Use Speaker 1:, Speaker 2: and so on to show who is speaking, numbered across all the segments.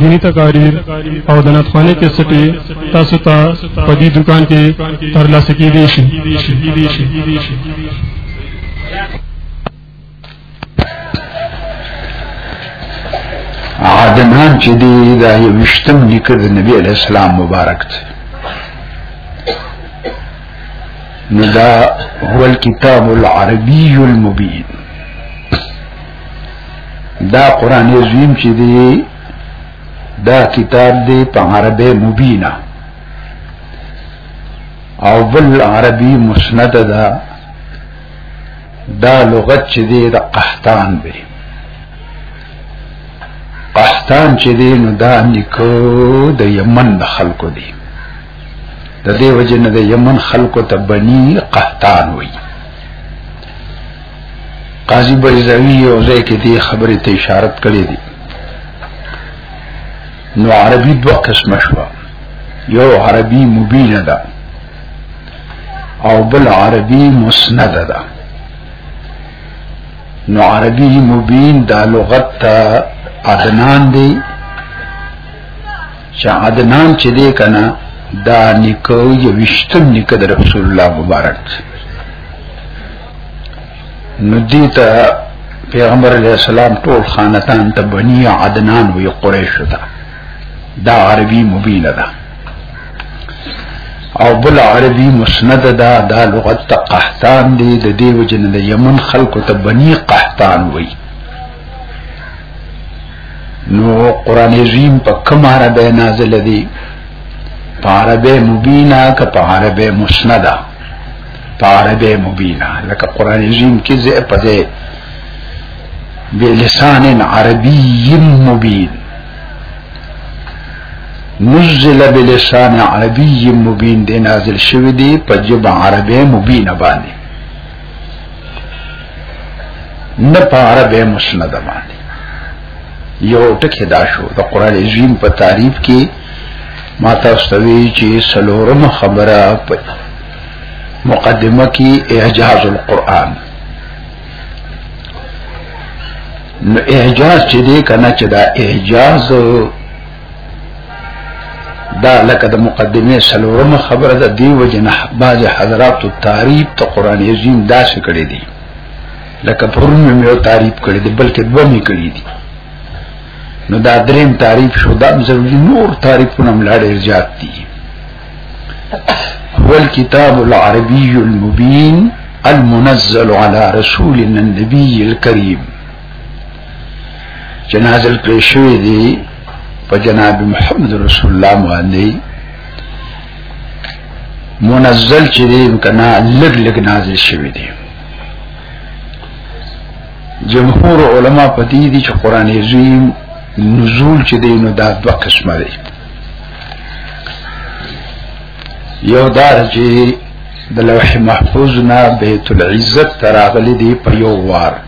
Speaker 1: دینی تقاریر او د نتخوانې کې سټي تاسو ته په دې دکان کې ترلاسه کیدی شي
Speaker 2: عدنان چې دی دا یو وشتم لیکه د نبی علی السلام مبارک دی نو دا هو الكتاب العربي المبين دا قران عظیم چې دی دا کتاب دی په عربی مبینه او بل عربی مسند ده دا لغت چې دی د قحطان به قحطان چې دی نو دا نکو د یمن د خلکو دی د دې وجه نه د یمن خلکو ته بني قحطان وایي قاضی بیزوی یو ځای کې دی خبرې ته اشارت کړې دي نو عربي دوه قسمه شو یو عربي مبین ده او بل عربي مسند ده نو عربي مبین دا لغت ادنان دی چې عدنان چې دی کنه دا نکو یو وشتم نکو د رسول الله مبارک نو دې ته پیغمبر علیہ السلام ټول خاندان ته بنی عدنان وی قریش ته دا عربی مبینه ده او بل عربی مسند ده دا لغت ته قحطان دی د دې وجنه د یمن خلکو ته بنی قحطان وی نو قران عظیم په کوم عربه نازل دی په عربه مبینا که په عربه مسندا په عربه مبینا لکه قران عظیم کې زه په دې بلسان عربی مبین نزل بلسان عربی مبین دی نازل شوی دی په جبه عربه مبینا باندې نه پاره به مسند باندې یو ټکی دا شو د قران عظیم په تعریف کې ما تاسو ته وی چې سلورم خبره په مقدمه کې اعجاز القرآن نو اعجاز چې دې کنه چې دا اعجاز دا لکه د مقدمه سلورمه خبره ده دی وجنه باز حضرات تعریف ته قران عظیم دا څه کړی دی لکه پرون مې یو تعریف کړی دی بلکې دوه مې کړی دی نو دا دریم تعریف شو دا ضروري نور تعریفونه ملاړې زیات دي هو الكتاب العربي المبين المنزل على رسولنا النبي الكريم چې نازل کړی شوی دی په جناب محمد رسول الله باندې منزل چې دی کنا لګ لګ نازل شوی دی جمهور علما په دې دي چې قران عظیم نزول چې دی نو دا دوه قسمه دی یو دار چې د لوح محفوظ نه بیت العزت تراغلی دی په یو وار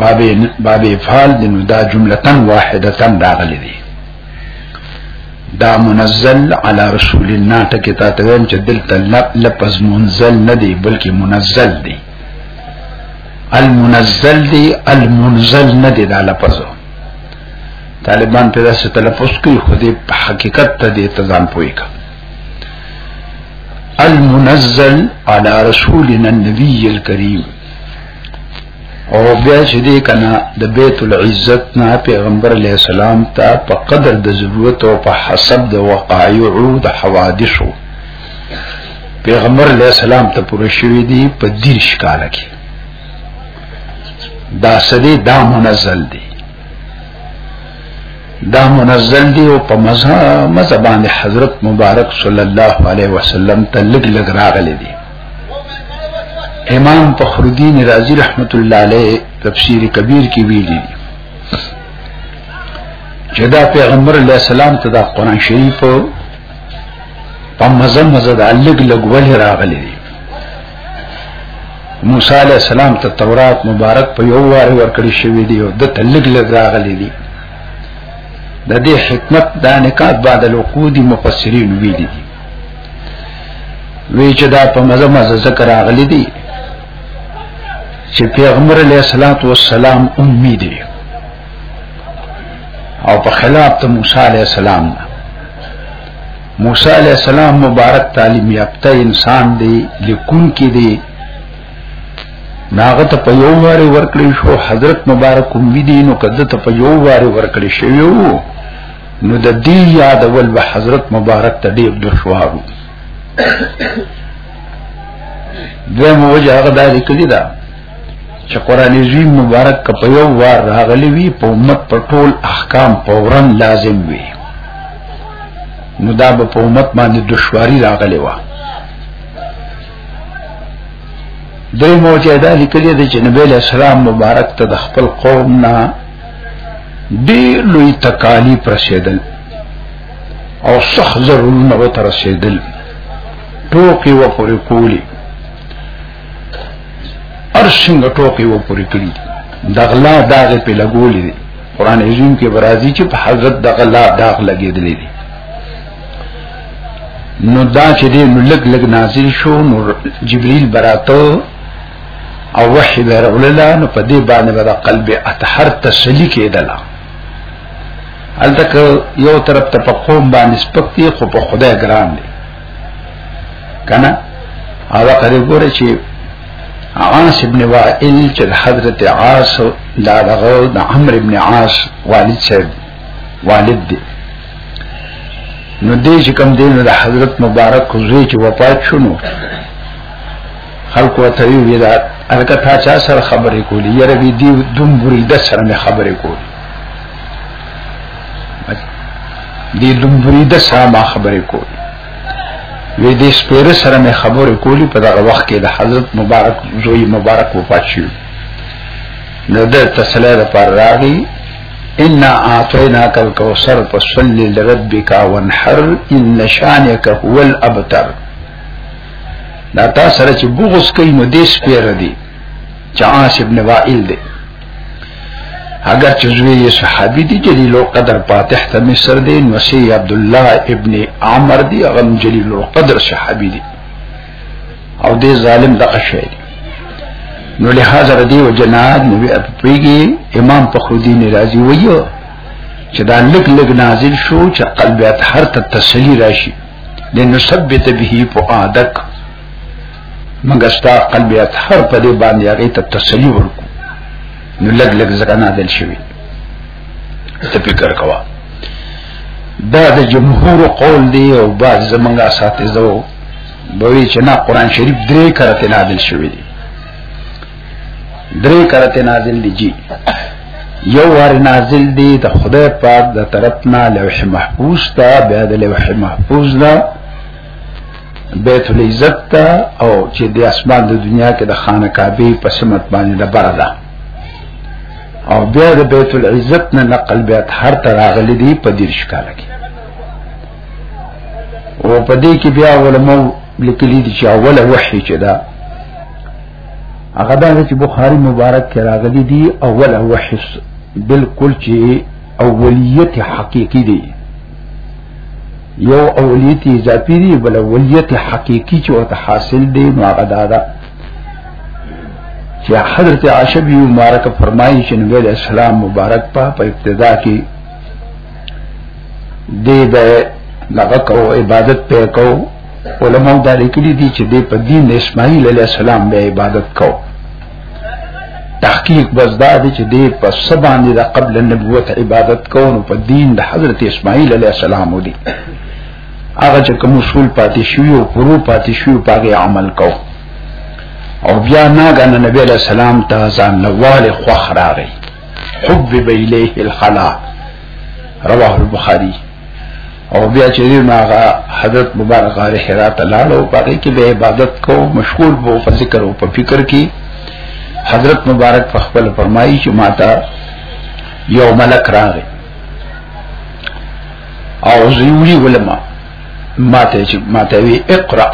Speaker 2: باب باب افعال د نو دا جملتن واحدتن راغلي دي دا منزل علی رسول الله ټکی تا ته ویم چې دلته لفظ منزل نه دی بلکې منزل دی المنزل دی المنزل نه دی دا لفظ طالبان په داسې تلفظ کوي خو دې په حقیقت ته دې تزان پوي کا المنزل علی رسولنا النبی الکریم او بیا چې دې کنه د بیت العزت نه پیغمبر علی السلام ته په قدر د ضرورت او په حسب د وقایعو د حوادثو پیغمبر علی السلام ته پوره شوې دي په دیر شکاله کې دا سدي دا منزل دي دا منزل دی او په مذهب مذهبان حضرت مبارک صلی الله علیه وسلم ته لګ لګ راغلی دی امام فخر الدین رازی رحمت الله علیه تفسیر کبیر کې ویلي چې دا پیغمبر علیه السلام ته دا قران شریف په مزه مزه د الګ لګول راغلی دی موسی علیہ السلام ته تورات مبارک په یو وار ورکړی شوی دی او د تلګ لګ راغلی دی د دې حکمت دا نکات بعد الوقود مفسرین ویلي دي وی چې دا په مزه مزه ذکر اغلی دي چې پیغمبر علیه الصلاۃ والسلام امي دي او په خلاف ته موسی علیه السلام موسی علیه السلام مبارک تعلیم یافته انسان دی لیکون کې دی ناغه ته په یو واره ورکړی شو حضرت مبارک امي دي نو کده ته په یو واره ورکړی شوی وو نو د دې یاد ول به حضرت مبارک ته ډیر دشوارو دویم وجه هغه د لیکلی دا چې قران عظیم مبارک کا په یو وار راغلی وی په امت پر ټول احکام فورا لازم وی نو دا به په امت باندې دشواری راغلی و درې موجه دا لیکلی دی چې نبی له سلام مبارک ته د خپل قوم نه دی لوی تکالی پرسیدل او سخ ضرورونه و ترسیدل ټوکی و پوری کولی ارشنگ ټوکی و پوری کلی دغلا داغ پی لگولی دی قرآن عظیم کې برازی چې په حضرت دغلا داغ لگی دلی دی نو دا چې دی نو لگ لگ نازل شو نو جبریل براتو او وحی به رغللا نو په دې باندې به قلب اطهر تسلی کېدلا التک یو طرف ته په قوم باندې سپکتی خو په خدای ګران دی کنه هغه کړي ګوره چې عاص ابن وائل چې حضرت عاص دا دغه د عمرو ابن عاص والد صاحب والد دی نو دې چې کوم دین د حضرت مبارک خو چې وفات شونه خلکو ته وی وی دا الکه تا چا سره خبرې کولې یره وی دی دوم بری د سره مې خبرې کولې دی دوم بری د سره ما خبرې کولې وی دې سپیر سره مې خبرې کولې په دغه وخت کې د حضرت مبارک زوی مبارک وفات شو نو د تسلی د پر راغی ان اعطینا کل کوثر فصلی لربک وانحر ان شانک هو الابتر دا تا سره چې بغض کوي نو دې سپیر دی چې عاص ابن وائل دی اگر چې زوی یې صحابي دی جلیل القدر فاتح ته مصر دی نو سی عبد الله ابن عمر دی هغه جلیل القدر صحابي دی او دې ظالم دغه شی دی نو لہذا ردی و جناد نبی اپیگی امام پخودین رازی ویو چې دا لګ لګ نازل شو چې قلب اطهر ته تسلی راشي لنثبت به فؤادک مګر ستا قلب اطهر په دې باندې هغه ته تسلی ورکو نو لګ لګ زکه نازل شوی ته فکر کوا دا د جمهور قول دی او بعض زمنګ اساتذه وو بوي چې نه قران شریف درې کرته نازل شوی دی درې کرته نازل دي جی یو ور نازل دي د خدای پاک د طرفنا لوح محفوظ ته بیا د لوح محفوظ دا بیت العزت تا او چې د اسمان د دنیا کې د خانه کعبه په سمت باندې د بردا او بیا د بیت العزت نه نقل بیا هر تر اغلی دی په دیر شکاله کې او په دې کې بیا علماء لیکلي دي چې اوله وحي چې دا هغه دا چې بخاری مبارک کې راغلي دي اول هو حس بالکل چې اولیت حقيقي دي یو اولیت اضافي دي بل اولیت حقيقي چې ورته حاصل دي نو هغه دا ده چې حضرت عائشہ بی مبارک فرمایي چې نبی علیہ السلام مبارک په ابتدا کې دې به لغه کو عبادت په کو علماء دا لیکلي دي چې د په دین اسماعیل علی السلام به عبادت کو تحقیق بس دا دی چې د په سبانه د قبل نبوت عبادت کو نو په دین د حضرت اسماعیل علی السلام ودی هغه چې کوم اصول پاتې شوی او پرو پاتې شوی پاګه عمل کو او بیا ناګان نبی علیہ السلام ته ځان نوال خوخ راغی حب بیلیه الخلا رواه البخاری او بیا چې نو هغه حضرت مبارک غار حرا ته لاړ او پاره کې به عبادت کو مشغول وو په ذکر او په فکر کې حضرت مبارک په خپل فرمایي چې ماته یو ملک راغی او زیوری علماء ماته چې ماته وی اقرا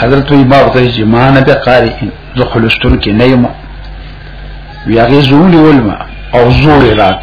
Speaker 2: حضرت وی ما ورته چې ما نه به قاری زه خلستون کې نه یم وی هغه زولی علماء او زور راک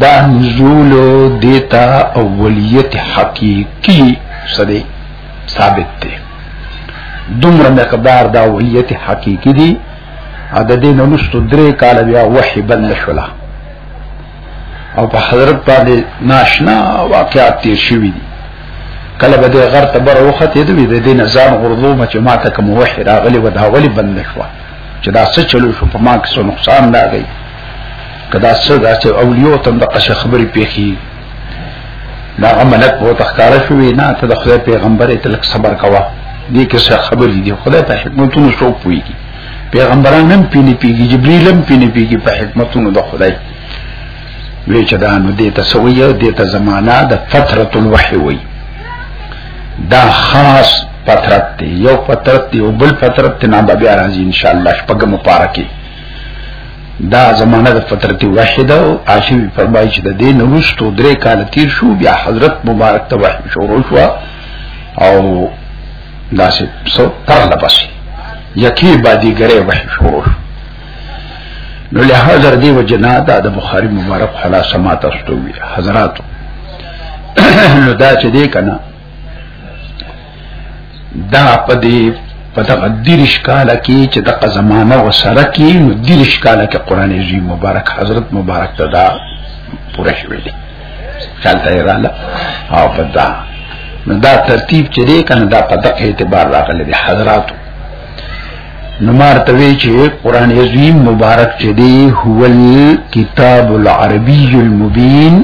Speaker 2: دا نزول دیتا اولیت حقیقی سره ثابت دی دومره مقدار دا اولیت حقیقی دی او د دین ورستو درې کال بیا وحی بند شولا او په حضرت باندې ناشنا واقعات تیر شوی دي کله به د غر ته بر وخت یې دوی د دین ځان غرضو مچ ما ته کوم وحی راغلی و دا ولی بند شو چې دا څه چلو شو په ما کې څه نقصان راغی کدا څه دا چې اولیو تم د قشه خبرې پیخي دا عملت په تخکار شوې نه ته د خدای پیغمبر ته لک صبر کوا دې کې څه خبرې دي خدای په حکمتونو شو پوي پیغمبران هم پینې پیږي جبرئیل هم پینې پیږي په حکمتونو د خدای وی چې دا نو دې ته سویه دې ته زمانہ د فترۃ الوحی وی دا خاص فترت دی یو فترت دی او بل فترت ته نام بیا راځي ان شاء الله شپږم پارکه دا زمانه د فترت واحده او عاشم فرمایي چې د دې نوښتو درې کال تیر شو بیا حضرت مبارک ته وحی شروع شو او دا سه سو پر لپسې یکی باندې ګره وحی شروع شو نو له حاضر دی و جنادا د بخاری مبارک حلا سمات استوي حضرات نو دا چې دې کنه دا په دې په دغه دیرش کاله کې چې دغه زمانہ او سره کې نو دیرش کاله کې قران عظیم مبارک حضرت مبارک ته دا پوره شوی دی خیال ته رااله او په دا نو دا ترتیب چې دی کنه دا په دغه اعتبار راغلی دی حضرات نو مارته وی چې قران عظیم مبارک چې دی هو الكتاب العربی المبین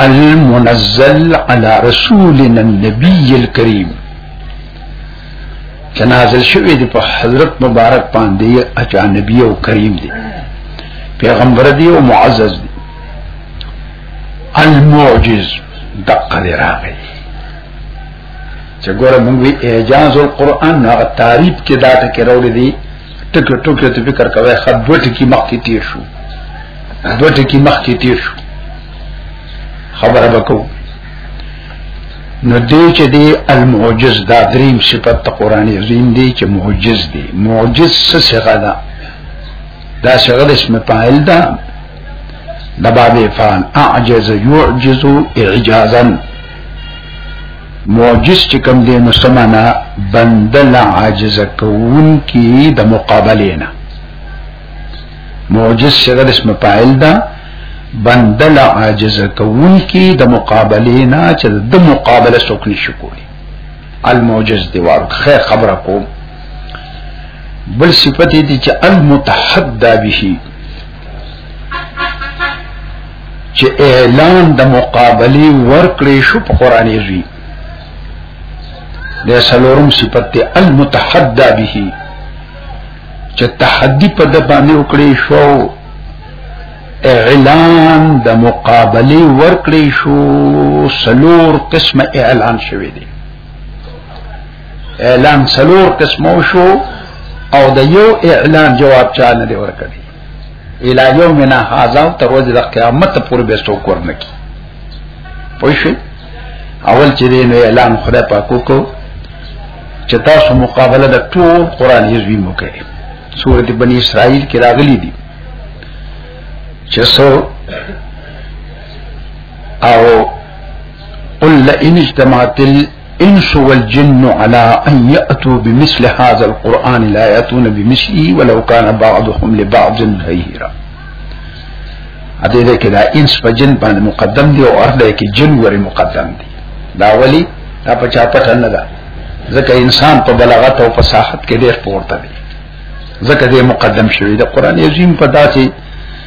Speaker 2: المنزل على رسولنا النبي الكريم چې نازل شوی دی په حضرت مبارک باندې اچا نبی او کریم دی پیغمبر دی او معزز دی المعجز دقه دی راغی چې ګوره موږ اعجاز القرآن هغه تعریف کې دا ټکی راوړی دی ټکو ټکو ته فکر کوي خد دوه ټکی مخ کې تیر شو دوه ټکی مخ کې تیر شو خبره وکړو نو دې چې دې المعجز دا دریم صفت ته قران عظیم دی چې معجز دی معجز څه څنګه ده دا څنګه اسم فاعل ده د باب فان اعجز يعجز اعجازا معجز چې کوم دی نو سمانا بندل عاجز کون کی د مقابلینا معجز شغل اسم فاعل دا بندل عاجز کون کی د مقابلینا چې د مقابله څوک نشي کولی المعجز دی وار خیر خبره کوم بل صفت دي چې المتحدى به چې اعلان د مقابله ورکړې شو په قران عزیز د سلورم صفت المتحدى به چې تحدي په د باندې وکړې شو اعلان د مقابله ورکړې شو سلور قسم اعلان شوه دی اعلان سلور قسمو شو او د یو اعلان جواب چا نه دی ورکړي الی یومنا هاذا تر ورځې د قیامت پورې به څوک ورنکي پوه شئ اول چې دی نو اعلان خدای پاک کو چې تاسو مقابله د ټول قران حزبی مو کوي سورته بنی اسرائیل کې راغلي دي چې سو او قل ان اجتماعت انس والجن على ان ياتوا بمثل هذا القران لا ياتون بمثله ولو كان بعضهم لبعض ظهيرا اته دې کې دا انس په جن باندې مقدم دی او ارده کې جن ور مقدم دی دا ولی دا په چا پټ نه ده ځکه انسان په بلاغت او فصاحت کې ډېر پورته دی ځکه دې مقدم شوی د قران عظیم په داسې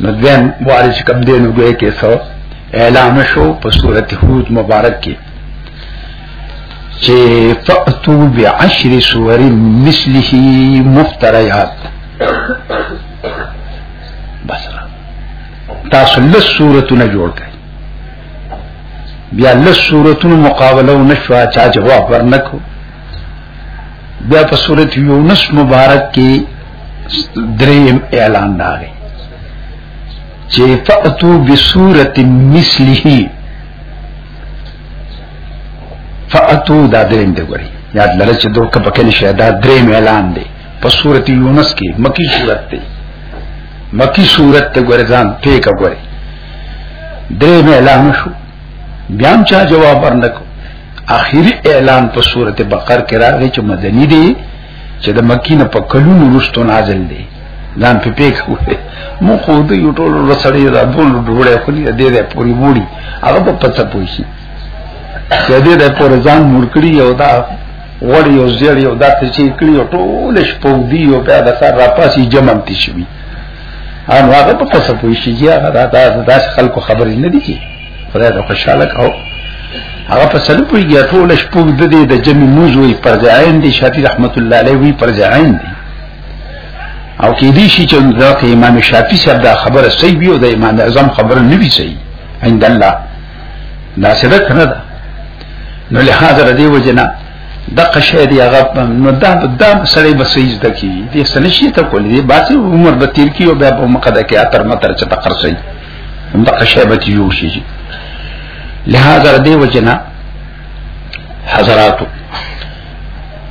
Speaker 2: نو دیم واري چې کم دینو ګوې کې سو اعلان شو په سورت هود مبارک کې چې فاتو بعشر سور مثله مفتریات بس تاسو لس سورتونه جوړ کړئ بیا لس سورتونو مقابله او نشوا چا جواب ورنکو بیا په سورت یونس مبارک کې دریم اعلان داري چې فاتو بصورت مثله فاتو دا دریم دی ګوري یاد لره چې دوه کپکې نشه دا دریم اعلان دی په سورته یونس کې مکی صورت دی مکی صورت ته ګوري ځان ټیک ګوري دریم اعلان شو بیا هم چا جواب ورنکو اخیری اعلان په سورته بقره کې راغی چې مدني دی چې د مکی نه په کلونو وروسته نازل دی ځان په پیک وې مو خو د یو ټول رسړی را دول ډوړې خو دې دې دې پوری وړي هغه په پڅه پوي شي چې دې دې پور ځان مور کړی او دا وړي او زیړی او دا ته چې کړی او ټول شپو دی او بیا د سر را پاسي جمع تي شي ان هغه په پڅه پوي شي هغه دا دا خلکو خبرې نه دي خدای د خوشاله کو هغه په سلو په یو ټول شپږ د دې د جمی موزوي پر ځاین دي شافعي رحمت الله علیه وی پر ځاین دي او کې دي شي چې دا کې امام شافعي صاحب دا خبره صحیح وي او د امام اعظم خبره نه وي صحیح عند الله دا صدق نه ده نو له حاضر دی وجنا د قشه دی هغه نو دا د سړی بسیز د کی دې سنشي ته کولې باسي عمر به تیر کی او به مقدکه اتر متر چې تقرسي هم دغه شی به یو شي لہذا دې وجنا حضراتو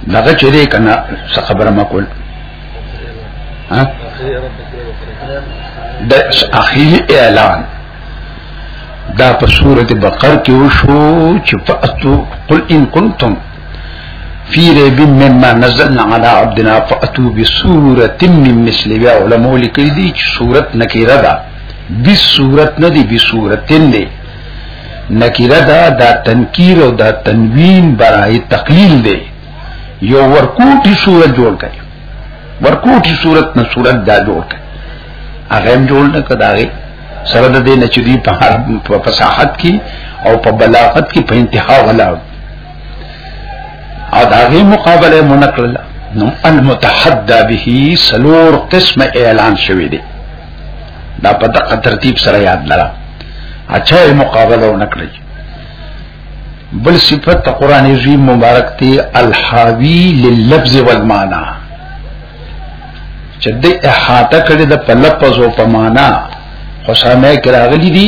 Speaker 2: دغه چې دې کنه څه خبره ما کول ها د اخیه اعلان دا په سورته بقره کې وشو چې فاتو قل ان کنتم فی ریب مما نزلنا علی عبدنا فاتو بسورۃ من مثل بیا علماء لیکلي دي چې صورت نکیره ده بی صورت نه دی بی صورتن دی نکیره ده دا تنکیر او دا تنوین برای تقلیل دی یو ورکوټی صورت جوړ کړي ورکوټی صورت نه صورت دا جوړ کړي هغه هم جوړ نه کړي سره د دې نچدي په فصاحت کې او په بلاغت کې په انتها ولاړ او دا غي مقابله منقل نو المتحدى به سلور قسم اعلان شوی دی دا په دقه ترتیب سره یاد لرا اچھا مقابله ونکړي بل صفت ته قران عظیم مبارک تی الحاوی لللفظ والمعنى چې د احاطه کړي د په لفظ او په معنا خو سمه کې راغلي دي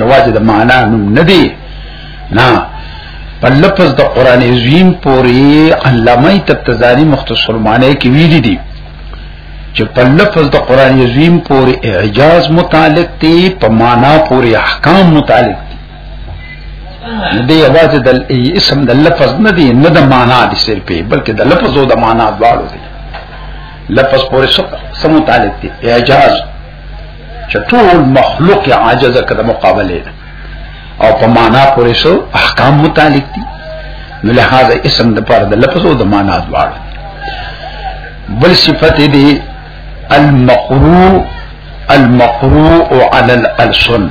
Speaker 2: یوازې د معنا نوم نه دی نه په لفظ د قران عظیم پوری علامه تبتزانی مختصر معنی کې ویلي دي چې په لفظ د قران عظیم پوری اعجاز متعلق دی په معنا پوری احکام متعلق دی دې یوازې د اسم د لفظ نه دی نه د معنا دی صرف بلکې د لفظ او د معنا دواړو دی لفظ پوری سره متعلق دی اعجاز چې ټول مخلوق عاجز کړه مقابله او په معنا پورې سو احکام متعلق دي نو لہذا اسم د پر د لفظ او د معنا دواړه بل صفت دي المقروء المقروء على الالسن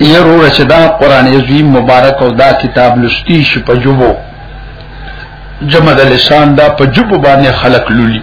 Speaker 2: یرو رچدا قران عظیم مبارک او دا کتاب لستی شپ جوبو جمع د لسان دا په جوب باندې خلق لولي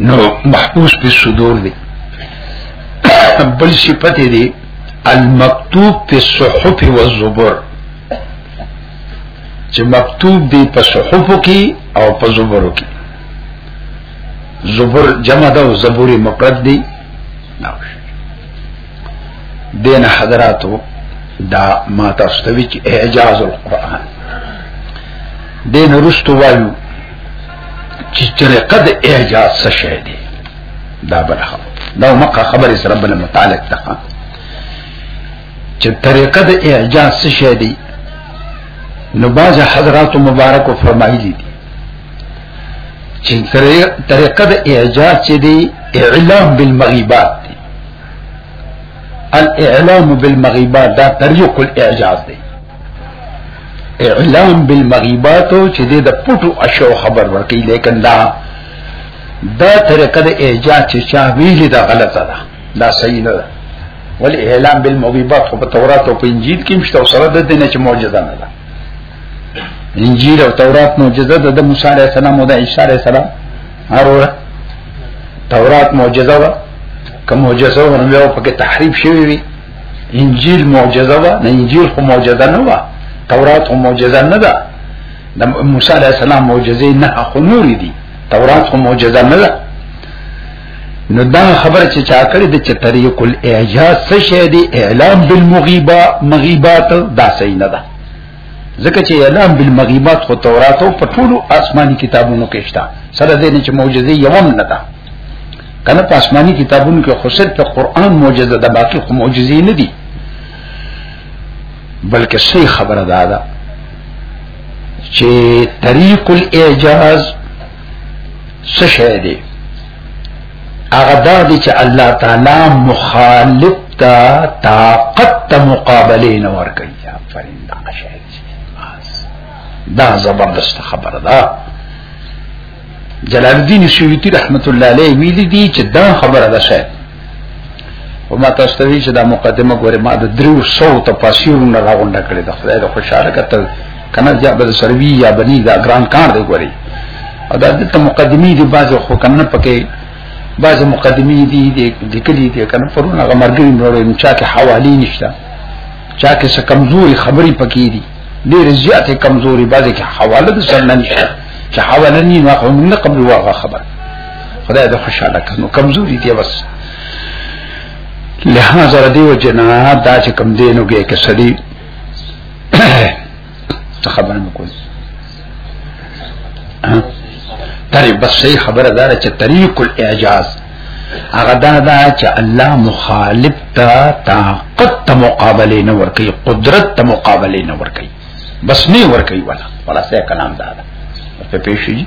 Speaker 2: نو محبوس په صدور دی بل صفت دی المکتوب په صحف و زبر چې مکتوب دی په صحف کې او په زبر کې زبر جمع ده او زبر مفرد دی دین حضراتو دا ما تاسو ته وی چې اعجاز القرآن دین رستو وایو چې طریقه د اعجاز څه شی دی دا برخه دا مکه خبره سره بل متعلق ده چې طریقه د اعجاز څه شی دی نو باز حضرات مبارک فرمایلی دي چې طریقه د اعجاز چې دی اعلام بالمغیبات دی الاعلام بالمغیبات دا طریق الاعجاز دی اعلام بالمغیبات چې د پټو اشو خبر ورکړي لیکن دا دا طریقه د ایجاد چې چا ویلي دا غلطه ده دا صحیح نه ده ول اعلام بالمغیبات په تورات او په انجیل کې مشته سره د دینه چې معجزه نه ده انجیل او تورات معجزه ده د موسی علی السلام او د عیسی علی السلام هروره تورات معجزه ده کوم معجزه ورنه په کې تحریف شوی وي انجیل معجزه و نه انجیل خو معجزه نه و تورات خو معجزه نه ده د موسی علی السلام معجزه نه خو نور دي تورات خو معجزه نه ده نو دا خبره چې چا کړې د چې طریق الاعجاز څه شی دی اعلام بالمغیبات دا صحیح نه ده ځکه چې اعلان بالمغیبات خو تورات او په ټولو آسماني کتابونو کې شته سره دې نه چې معجزې یوم نه ده کنه په آسماني کتابونو کې خو صرف قرآن معجزه ده باقي خو معجزې نه دي بلکې صحیح خبره ده دا چې طریق الاعجاز څه شی دی هغه دا دی چې الله تعالی مخالف تا طاقت ته مقابله نه ور کوي آفرین دا شی دا زبردست خبره ده جلال الدین سیوطی رحمت الله علیه ویل دي چې دا خبره ده شاید او ما تاسو ته چې دا مقدمه ګوره ما د دریو سو ته پاسیرونه راغونډه کړې ده خدای د خوشاله کتل کنه چې به سروي یا بني دا ګران کار دی ګوري او دا د مقدمي دی باز خو کنه پکې باز مقدمي دی د کلی دی کنه پرونه غمرګي نور ان چا کې حوالی نشته چا کې څه کمزوري خبري پکې دي ډېر زیاتې کمزوري باز کې حواله د سر نه نشته چې حواله نه نو موږ قبل واغه خبر خدای دې خوشاله کړي نو کمزوري دي بس لہذا ردی و جنا دا چې کم دینو کې کې سړی ته خبره مکو تری بس صحیح خبره دار چې طریق الاعجاز هغه دا دا چې الله مخالف ته طاقت ته مقابله نه ورکي قدرت ته مقابله نه ورکي بس نه ور کوي ولا ولا سه کلام دا ده په پېښې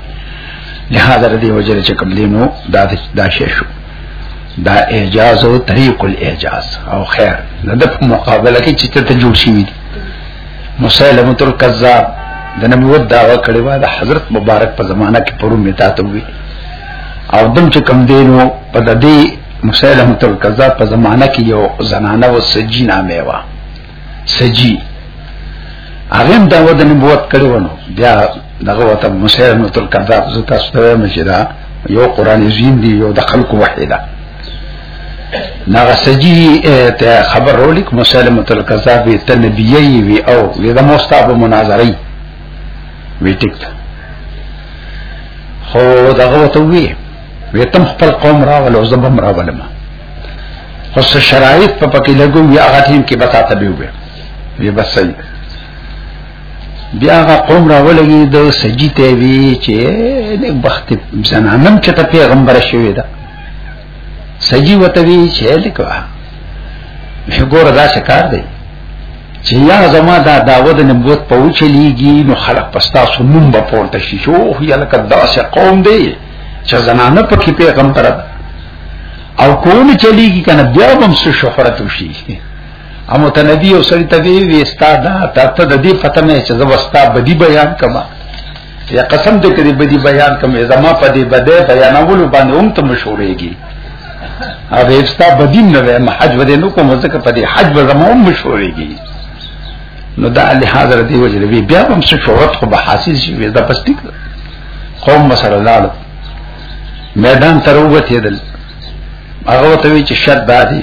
Speaker 2: لہذا دې وجه چې کوم دینو دا دا شې شو دا اعجاز او طریق الاعجاز او خیر نه د مقابله کې چې ته جوړ شي دي مسلمه تر کذاب د نبوت داوا کړي وا د حضرت مبارک په زمانہ کې پرو میتا ته وي او دم چې کم دینو په دې مسلمه تر کذاب په زمانہ کې یو زنانه و سجی نامه وا سجی هغه هم دا ود نبوت کړو نو بیا دغه وته مسیر نو تل کدا زه تاسو ته مشرا یو قران عظیم دی یو د خلق وحیدا ناغه سجی ته خبر رولیک مسلمه تل کذا به ته نبیی وی او دا مستاب مناظری وی ټیک خو دغه وته وی وی تم خپل قوم راول او زبم راولم خو څه شرایط په پکې لګو یا هغه ټیم کې بتا ته به وي وی بس صحیح بیا هغه قوم راولګي د سجی ته وی چې د بخت زنانم چې ته پیغمبر شوی دا سجی وته وی چې لیکوا ګور دا څه کار دی چې یا زما دا داود نبوت په وچلیږي نو خلق پستا سنوم به پورته شي شو یا لکه داسې قوم دی چې زنانه پکې پیغمبر ده او کوم چلیږي کنه بیا هم څه شهرت وشي او متنبی او سړی ته وی وستا دا ته ته د دې پته نه چې زوستا بدی بیان کما یا قسم دې کړی بدی بیان کما زما په دې بده بیانولو باندې هم ته مشورېږي او وستا بدی نه وې محج ودې نو کوم ځکه په دې حج به زما هم مشورېږي نو دا له حاضر دی وجه دی بیا هم څه شهرت خو به حاصل شي وې دا پس ټیک قوم مسره لاړ میدان تر وګته دل هغه ته وی چې شرط دادی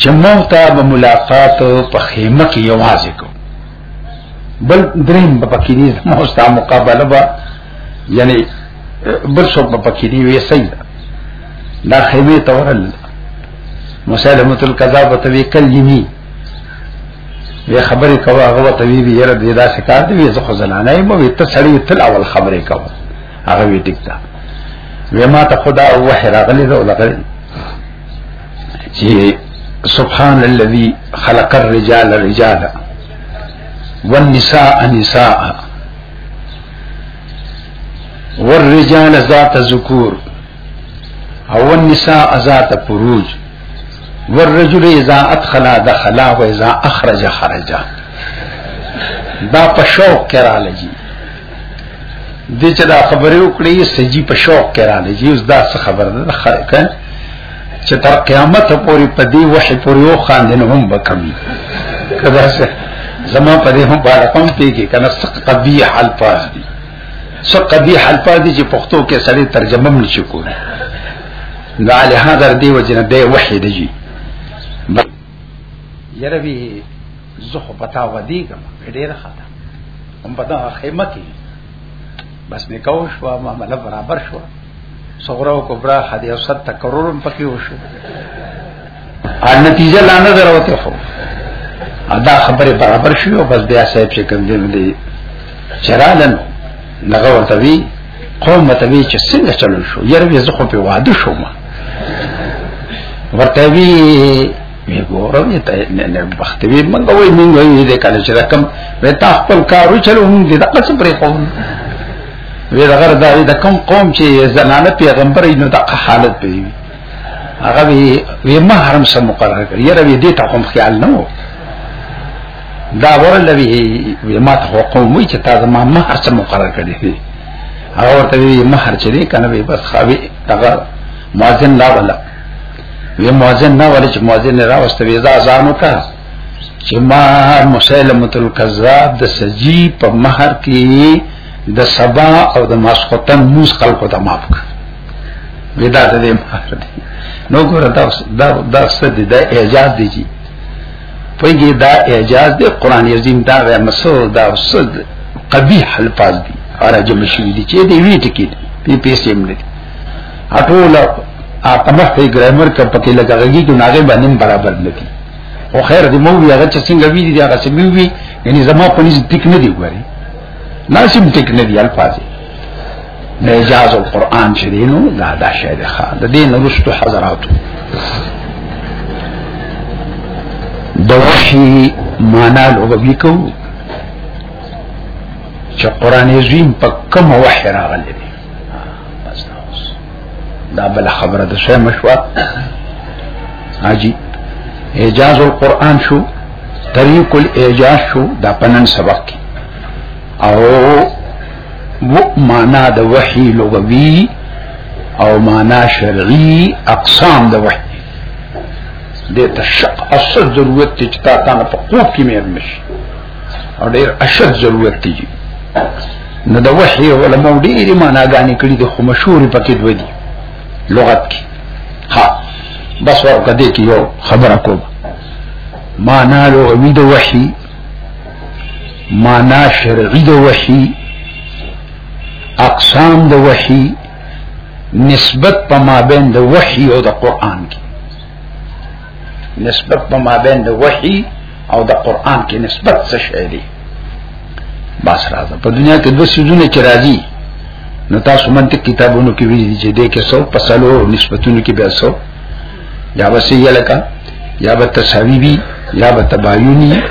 Speaker 2: چې مو ته به ملاقات په خیمه کې یوازې کو بل دریم په پکې دي مو ستا مقابله به یعنی بل څوک په پکې دي وی سید دا خیمه تورل مسلمت الکذاب ته وی کلمی وی خبرې کوه هغه ته وی وی یره دې دا شکار دی زه خو زنانه یم وی ته سړی تل اول خبرې کوه هغه وی ټیک ده وی ما ته خدا وحی راغلی ده ولغلی چې سبحان الذي خلق الرجال رجالا والنساء نساء والرجال ذات ذکور او النساء ازات پروج والرجل اذا ادخل دخلا و اذا اخرج خرج دا په شوق کې را لګي د چې دا خبرې وکړې سجی په شوق کې را لګي اوس دا څه خبره ده خرکه چې تر قیامت پورې په دې وحي پورې یو خاندن هم بکمي کدا څه زما په دې هم باندې کوم پیږي کنه سخت قبیح حال پاس دي څه قبیح الفاظ دي چې پښتو کې سړی ترجمه هم نشي کولی نو علی هغه دی وجنه دی وحی دی یره به زه خو پتا و دی کوم ډیر خاطر هم پتا خیمه کې بس نه کو شو ما مل برابر شو صغرا او کبرا حدی او ست کرورم پکې وشو ا نتیجه لا نه دروته خو دا خبره برابر شو او بس بیا صاحب چې کوم دی دی چرالن دغه ورته وی قوم ته وی چې څنګه چلو شو یره وی زه خو په واده شوم ورته وی می ګورم ته نه نه بختوی منګه وای منګه یې دې کله چې رقم وې تا خپل کارو چلو هم دې دغه څه پرې قوم وی دغه دا د کوم قوم چې زنانه پیغمبر یې نو دغه حالت دی هغه وی وی محرم سم مقرر کړ یره وی دې ته کوم خیال نه وو دا ورل وی وی ما ته حکم وی چې تا ما مہر سم مقرر کړی دی هغه ورته وی مہر چې دی کنه وی بس خاوی دغه مؤذن لا ولا وی مؤذن نه ولا چې مؤذن را واست وی ځا ځانو کا چې ما مسلمه الکذاب د سجی په مہر کې د سبا او د ماسختن موس خلکو ته معاف کړ وی دا د دې مهر دی نو ګوره دا دا دا څه دی دا اعجاز دی چې پویږي دا اعجاز دی قران عظیم دا وی مسو دا څه قبیح الفاظ دی اره جمع شوی دی چې دی وی ټکی دی په پیسې مړي اټول اپمه په ګرامر کې پکې لګاږي چې ناګه باندې برابر لګي او خیر دې مو وی هغه چې څنګه وی دی هغه څه وی یعنی زما په نس ټیک نه دی ګوري ناسم ټیک نه دی الفاظ اعجاز القرآن چې دی نو دا دا شی دی ښه د دې نه وروسته حضراتو د وحي معنا لغوي کوو چې قران عظیم په کوم وحي راغلی دی دا بل خبره ده شه مشوا حاجی اعجاز القرآن شو طریق الاعجاز شو دا پنن سبق او معنا د وحي لغوي او معنا شرعي اقسام د وحي د تشق اصل ضرورت ته چتا تا نه پقوف کې مې مش او ډېر اشد ضرورت دی نو د وحي علماء ډېری معنا غانې کړي د خو مشهور پکې دوی دي لغت کې ها بس ورکه دې کې یو خبره کوم معنا لغوي د وحي معنا شرعی د وحی اقسام د وحی نسبت په مابین د وحی او د قران کې نسبت په مابین د وحی او د قران کې نسبت څه شی دی بس راځه په دنیا کې دوه سيزونه چې راځي نو تاسو منطق کتابونو کې ویلي چې دې کې څو پسلو نسبتونو کې بیا څو یا بس یلکا یا به تصحیبی یا به تبایونی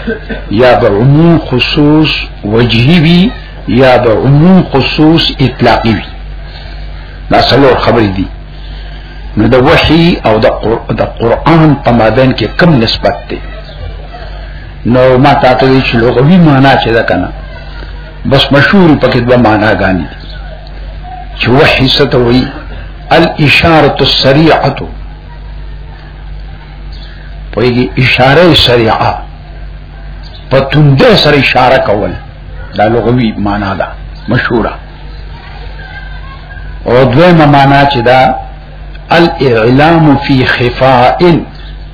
Speaker 2: یا به عموم خصوص وجهی وی یا به عموم خصوص اطلاقی وی دا څلور خبرې دي نو د وحي او د قرآن په مابین کې کم نسبت دی نو ما تاسو ته چې لغوي معنا چې دا کنه بس مشهور پکې دوه معنا غاني چې وحي ستوي الاشاره السريعه پویږي اشاره سریعه په تونده سره اشاره کول دا لغوي معنا ده مشهوره او دویمه معنا چې دا الاعلام فی خفاء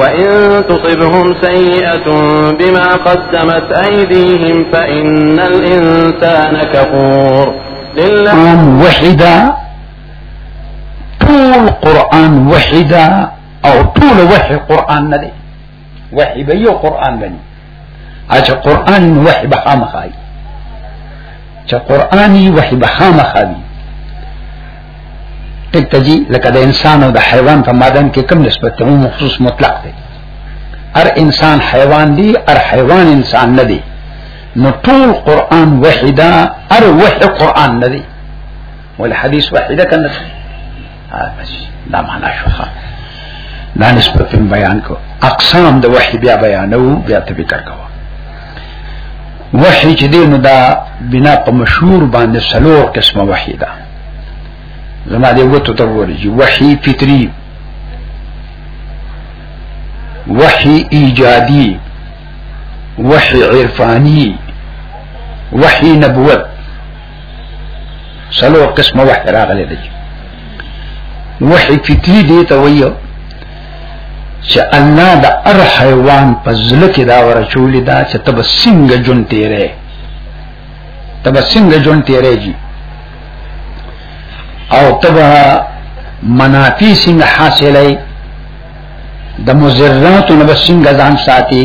Speaker 3: وإن تصبهم سيئة بما قدمت أيديهم فإن الإنسان كفور لله
Speaker 2: وحدة طول قرآن وحدة أو طول وحي قرآن ندي وحی به یو قران غني اچھا قران نو وحی به خامخای چې قرآني وحی به خامخای ټیک جی لکه د انسان او د حیوان په مادن کې کم نسبت ته مخصوص مطلق دی هر انسان حیوان دی هر حیوان انسان نه دی نو ټول قرآن وحی دا هر وحی قرآن نه دی ول حدیث واحده کنه ها بس دا معنا شو ها دا نسبت بیان کو اقسام د وحی بیا بیانو بیا ته ذکر کو وحی چې دین دا بنا په مشهور باندې سلور قسمه وحی ده زما دې وته ته وری چې وحی فطری وحی ایجادی وحی عرفانی وحی نبوت سلو قسم وحی راغلی دی وحی فطری دی ته ویو چې الله د ار حیوان په ځل کې دا ورچولې دا چې تب سنگ جون تیرې تب سنگ جون تیرې جی او تب منافی سنگ حاصلې د مزرات نو سنگ ځان ساتي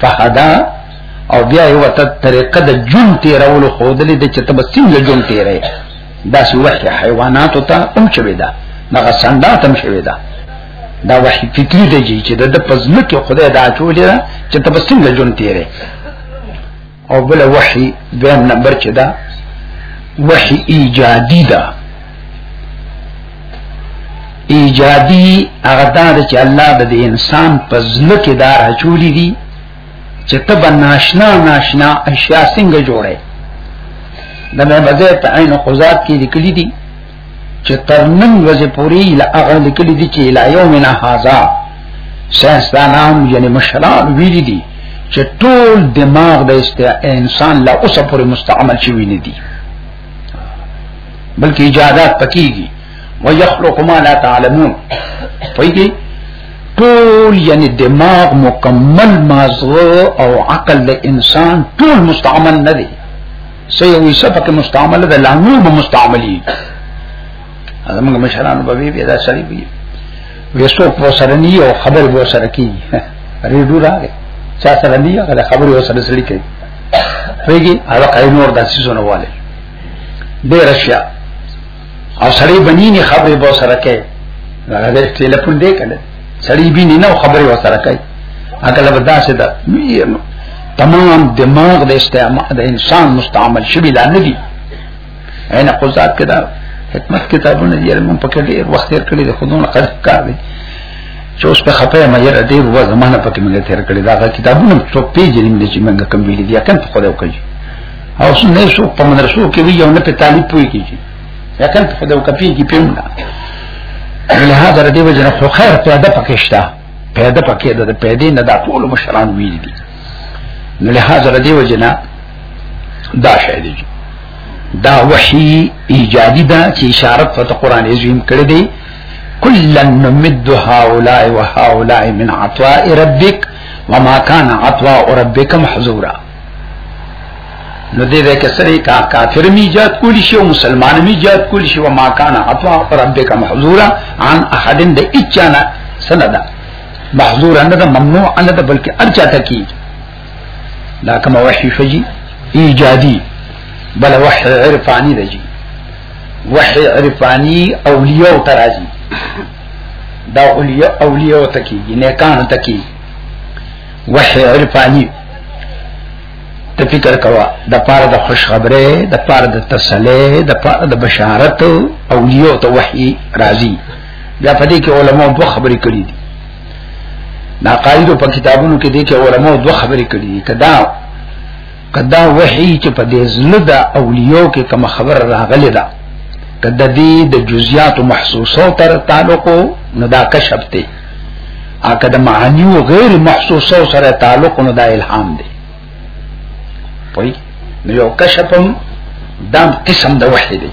Speaker 2: فهدا او بیا یو ته طریقه د جون تیرولو خودلې د چې تب څنګه جون تیرې دا سی وحی حیوانات ته هم چوي دا دغه سندا ته هم چوي دا دا وحی فطری دی چې د پزنه کې خدای دا چولې چې تب څنګه جون تیرې او بل وحي دویم نمبر چې دا وحي ایجادي ده ایجادي هغه دا چې الله د انسان په ځل کې دا راچولې دي چې ته بناشنا ناشنا اشیاء څنګه جوړه د مې بځه ته عین قضات کې لیکلي دي چې تر نن ورځې پورې لا هغه لیکلي دي چې لا یومنا هاذا ساينسدانان یعنی مشران ویلي دي چې ټول دماغ د انسان لا اوسه پورې مستعمل شوی نه دي بلکې ایجادات پکېږي ويخلق ما لا تعلمون پوهیږي ټول یعنی دماغ مکمل مازغه او عقل د انسان ټول مستعمل نه دي سي وي سبق مستعمل ده لانو به مستعملي هغه موږ مشران به وي دا سړي وي وسو په سره ني او خبر به سره کی ریډو راغی چا سره ني هغه خبر به سره سړي کوي هیږي هغه کای نور داسې سونه والي ډیر اشیاء او سړی بنی نه خبرې به سره کوي هغه دې ټلیفون دی کنه سړی بنی نه خبرې و سره کوي هغه له داسې ده نو تمام دماغ د استعمال د انسان مستعمل شوی لا نه دی عین قزات کدا حکمت کتابونه یې موږ پکې ډېر وخت تیر کړی د خودونو قد کار دی چې اوس په خپه مې یې ډېر و زمانہ پکې موږ تیر کړی دا کتابونه څو پیجن دي چې موږ کم ویلي دي کنه خو دا کوي او څنګه څو په مدرسو کې وی یو نه په طالب پوي کیږي یا کله په دو کپی کې پیمنا له هغه ردی وجه خو خیر ته ده پکشتا پیدا پکې ده پیدا نه دا ټول مشران ویل دي له هغه ردی وجه نه دا شې دي دا وحي ایجادي ده چې اشاره په قران عظیم کړی دی کلن نمد هؤلاء وهؤلاء من عطاء ربک وما كان عطاء ربك محظورا نو دې ده کې سره کا کافر می جات کولی شي او مسلمان می جات کولی شي وما کان عطا ربک محذورا عن احد د اچانا سندا محذور نه ده ممنوع نه ده بلکې ارچا تکي دا کوم وحي فجي ایجادي بل وحي عرفاني ده جي وحي عرفاني اولیاء تراجي دا اولیاء اولیاء تکي نه کان تکي وحی عرفانی ته فکر کوا د پاره د خوشخبری د پاره د تسلی د پاره د بشارت او یو ته وحی راځي بیا په دې کې علما دوه خبرې کړې دي دا قاعده په کتابونو کې دي چې علما دوه خبرې کړې دي کدا کدا وحی چې په دې زله د اولیو کې کوم خبر راغلی ده کدا دې د جزئیات محسوسو تر تعلق نه دا کشف ته اګه د معنی او غیر محسوسه سره تعلق نه دا الهام دی پوی نو یو کشفم دام قسم د وحی دی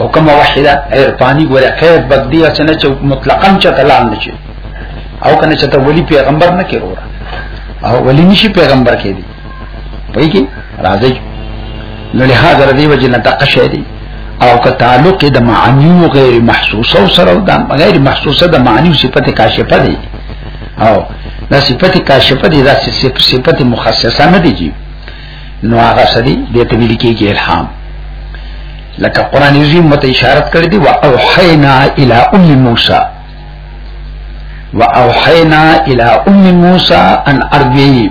Speaker 2: حکم وحی دا عرفانی ګوره خیر بدی اسنه چې مطلقاً چې کلام نه چي او کنه چې ته ولی پیغمبر نه کیرو او ولی نشي پیغمبر کې دي پېږي راځي نو له هغه ردی وجه نه دقه شی دی او که تعلق د معنی او غیر محسوسه سره د غیر محسوسه د معنی او صفت کاشفه دی او دا صفت کاشفه دی دا صفت مخصصه نه دی جی نو هغه سدي د تبیل کېږي الهام لکه قران عظیم مت اشاره کړی دی واوحینا الی ام موسی واوحینا الی ام موسی ان ارضی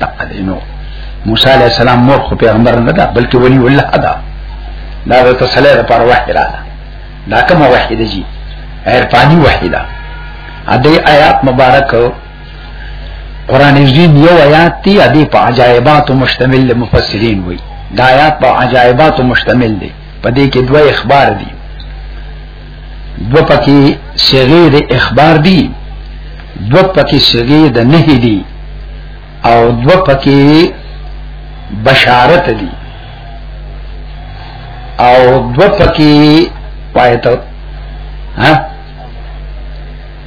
Speaker 2: دقه دی نو موسی علیہ السلام مور خو پیغمبر نه ده بلکې ولی الله ده دا د تسلیه لپاره وحی را ده دا کومه وحی ده جی عرفانی وحی ده ا دې آیات مبارک قران عظیم یو آیات دی ا دې په عجایبات مشتمل مفسرین وای دا آیات په عجایبات مشتمل دی په دې کې دوه اخبار دي دو پکی صغیر د اخبار دی دو پکی صغیر د نهی دی او دو پکی بشارت دی او دو پکی پایت ها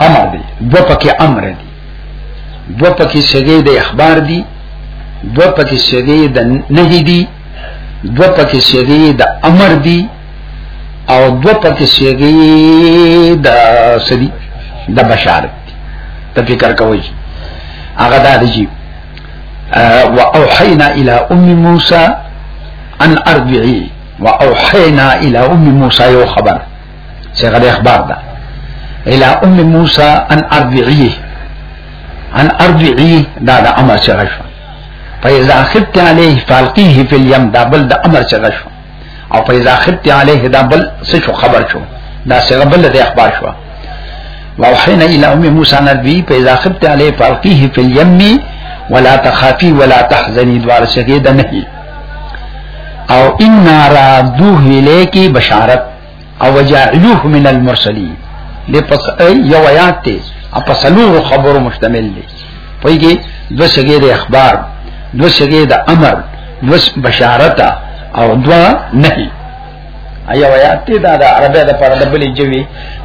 Speaker 2: امر دی دو پکی امر دی دو پکی صغیر د اخبار دی دو پکی صغیر د نهی دی دو پکی صغیر د امر دی او دو پکې سیګي د سدي د بشارت ته فکر کوي هغه دا دی او اوحینا الی ام موسی ان ارجعی او اوحینا الی ام موسی یو خبر څنګه د اخبار ده الی ام موسی ان ارجعی ان ارجعی دا د امر څخه شو فإذا خفت عليه فالقيه في اليم دا بل د امر څخه شو او په اذا خفت عليه دا بل څه شو خبر شو دا څه بل د اخبار شو ووحينا الى ام موسى نبي په اذا خفت عليه فالقيه في اليم ولا تخافي ولا تحزني دوار څخه د نه او ان را دوه الیکی بشارت او وجعلوه من المرسلین دې پس یو آیات ته په سلور خبرو مشتمل دی پویږي دو شګې د اخبار دو شګې د امر دو بشارت او دو نهي ایا آیات ته دا د عربی د پر دبلې جوی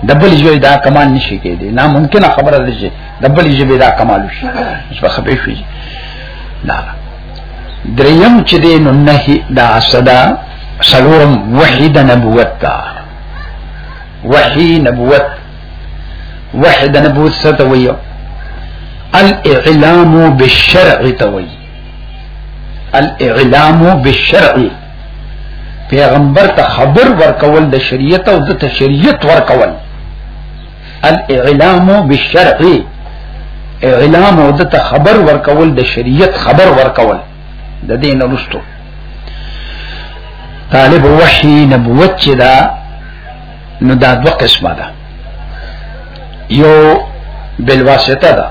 Speaker 2: دبلې جوی دا کمال نشي کېدی نا ممکنه خبره ده چې دبلې جوی دا کمال شي مش په خبرې شي دا دریم چې دی نو نهی دا صدا سلورم وحی د نبوت تا وحی نبوت وحی د نبوت څه وی الاعلام بالشرع توي الاعلام بالشرع پیغمبر ته خبر ورکول د شریعت او د شریعت ورکول الاعلام بالشرع اعلام او د خبر ورکول د شریعت خبر ورکول د دین ورستو طالب وحی نبوت چې دا نو دا دوه قسمه ده یو بالواسطه ده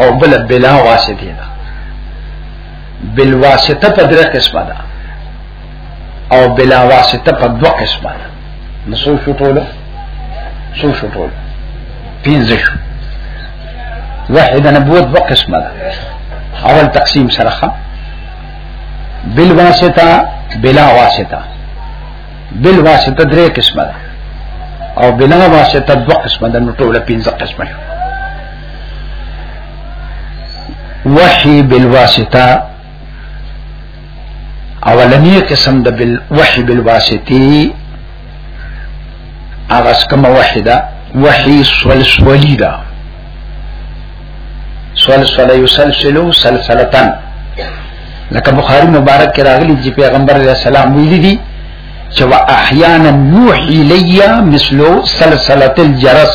Speaker 2: او بل بلا واسطه ده بالواسطه په درې قسمه ده او بلا واسطه په دوه قسمه نو څو شو ټول څو شو ټول پنځه شو واحد نبوت دوه قسمه ده اول تقسیم سره ښه بل واسطه بلا واسطه بل واسطه درې قسمه ده او بلا واسطه دوه قسمه ده نو ټول پنځه قسمه شو وحي بالواسطه اولنی قسم د بل وحی بالواسطه هغه کوم وحی دا وحی سول سولی دا سول سول یسلسلو سلسلتن لکه بخاری مبارک کې راغلی چې پیغمبر علیه السلام ویلي دي چې واحیانا یوحی لیا مثلو سلسله الجرس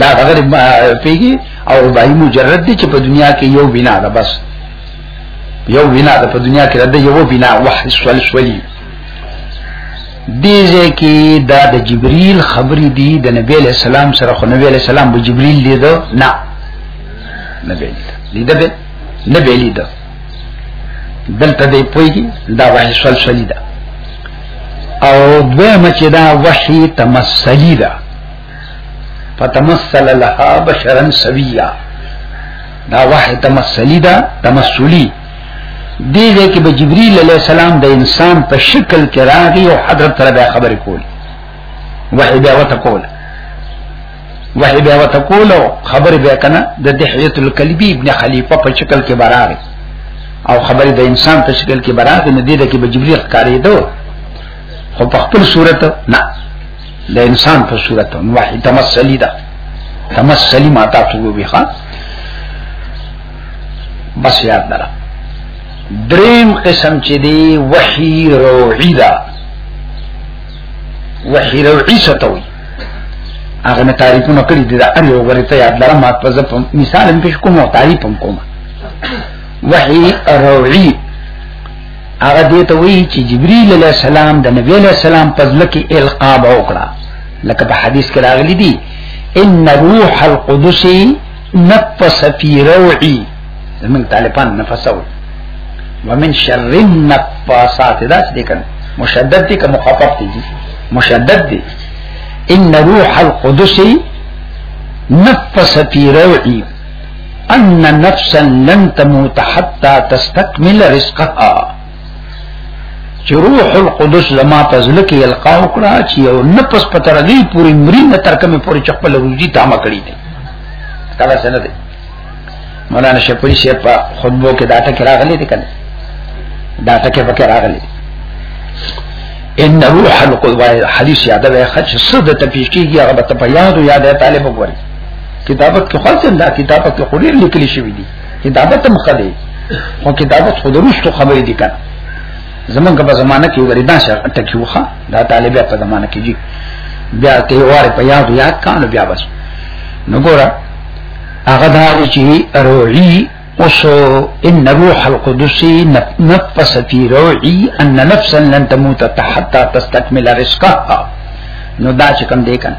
Speaker 2: دا غیر پیږي او رباعي مجرد دي چې په دنیا کې یو بنا ده بس یو بنا ده په دنیا کې د یو بنا وحل سول سولي دیزه کې دا د جبريل خبرې دي د نبی له سلام سره خو نبی له سلام به جبريل لیدو نه نبی لیدو لیدو به نبی لیدو دلته دی پويږي دا وحل سول سولي ده او دوه مچدا وحي تمثلي ده فتمثل لها بشرا سویا دا وحی تمثلی دا تمثلی دی دې کې به جبرئیل علی السلام د انسان په شکل کې راغی او حضرت سره به خبرې کول وحی به وته کول وحی به وته کول او خبرې به کنه د دحیه الکلبی ابن خلیفہ په شکل کې براره او خبرې د انسان په شکل کې براره نه دی دې کې به جبرئیل ښکارېدو خو په خپل صورت نه د انسان په صورت نو وحی تمثلی ده تمثلی ما تاسو وبخا بس یاد دره دریم قسم چې دی وحی روعی ده وحی روعی ستوي هغه نه تعریفونه کړی دي دا ار یو ورته یاد لرم ما په ځپ مثال هم پیش کوم او تعریف هم کوم وحی روعی هغه دې ته وایي چې جبريل عليه السلام د نبی عليه السلام په ځل کې القا وکړه لکه په حدیث کې راغلي دي ان روح القدس نفس في روعي زمون طالبان نفسو ومن شر النفاسات دا څه دي کنه مشدد دي که مخفف دي مشدد دي ان روح القدس نفس في روعي ان نفسا لن تموت حتى تستكمل رزقها چې روح القدس لما پزل کې القا وکړه چې یو نفس په ترګي پوری مري نه تر کومه پوری چخپل روزي تامه کړی دی کله څنګه دی مولانا شپری شه په خطبو کې داټه کې راغلي دي کنه داټه کې پکې راغلي ان روح القدس حدیث یاد وای خچ صد تپیش کیږي هغه په یاد یاد طالب وګوري کتابت کې خاصه دا کتابت کې خوري لیکل شوی دی کتابت هم خدي او کتابت خو درستو خبرې دي کنه زمونږ په زمانہ کې ورې دا شر ټکی وخه دا طالبیا په زمانہ کې جی بیا ته واره په یاد یاد کانو بیا بس نو ګوره هغه دا چې روحي اوس ان روح القدس نفس في روحي ان نفسا لن تموت حتى تستكمل رزقها نو دا چې کوم دی کنه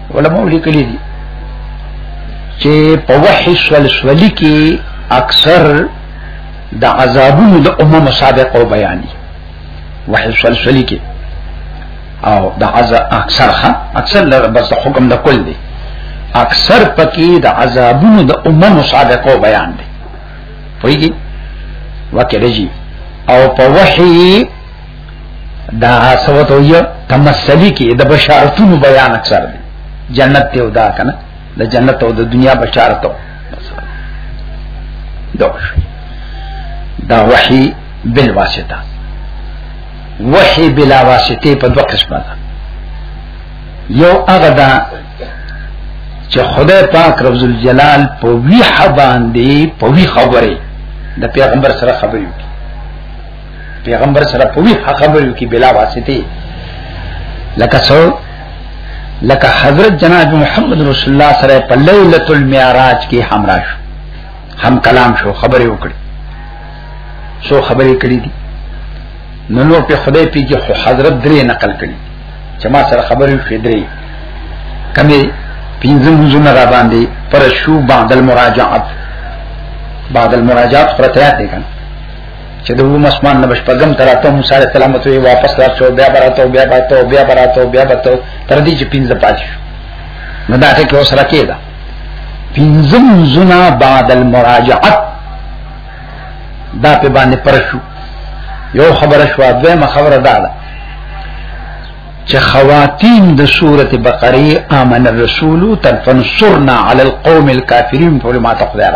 Speaker 2: علماء لیکلي دي چې په وحش ولسولي کې اکثر د عذابونو د امم سابق او بیاني وحش ولسولي کې او د عذاب اکثر ها اکثر بس حکم د کل دی اکثر پکې د عذابونو د امم سابق او بیان دی وایي وکړي او په وحي دا سوت او یو تمثلی کې د بشارتونو بیان اکثر دی جنت ته ودا کنه د جنت او د دنیا بشارت دا دا وحی بل واسطه وحی بلا واسطه په دوه قسمه ده یو هغه دا چې خدای پاک رب الجلال په وی حبان دی په وی خبره د پیغمبر سره خبرې وکړي پیغمبر سره په وی خبرو کې بلا واسطه لکه څو لکه حضرت جناب محمد رسول الله سره په ليله المعراج کې همراه شو هم کلام شو خبرې وکړي سو خبرې کړې دي نو نو په خدای پیږي خو حضرت درې نقل کړي چې ما سره خبرې وکړې درې کمې پینځم زونه را باندې پر شو بعد المراجعات بعد المراجعات پرته یاد دي کنه چې د وو مسمان نه بشپګم تراته موسی عليه السلام ته واپس راځو بیا براته بیا براته بیا براته بیا براته تر دې چې پینځه پاتې شو نو دا ټکی اوس راکېده پینځم زنا بعد المراجعه دا په باندې پرشو یو خبره شو دویمه خبره دا ده چې خواتین د سوره بقره امن الرسول تنفنصرنا علی القوم الكافرین په معنا تقدیر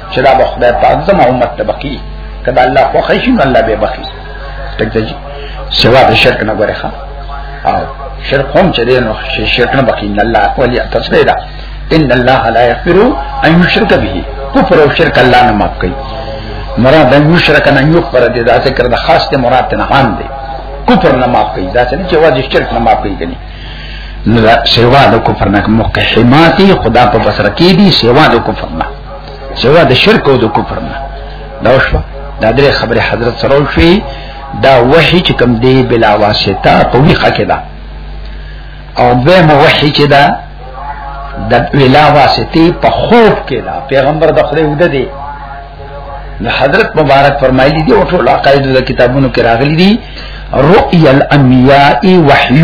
Speaker 2: چې دا به خدای پاک زما امت ته بخي کدا الله خو خیشي نو الله به بخي تک دې سوا د شرک نه غره ښه او شرک هم چې دین او شرک نه بخي نه الله ولي تسبیح دا ان الله لا یغفر ان یشرک به کفر او شرک الله نه معاف کوي مراد ان یشرک نه یغفر دې دا ذکر د خاص ته مراد نه هان دی کفر نه معاف کوي دا چې واجب شرک نه معاف کوي کني سیوا د کفر نه مقحماتی خدا په بصره کې دي سیوا د کفر نه سوا د شرک او د کفر نه دا شو دا درې خبره حضرت سره شوې دا وحی چې کوم دی بلا واسطه په ویخه کې دا او به مو وحی چې دا د بلا واسطه په خوب کې دا پیغمبر د خدای وده دی نو حضرت مبارک فرمایلی دی او ټول عقاید د کتابونو کې راغلي دي رؤيا الانبیاء وحی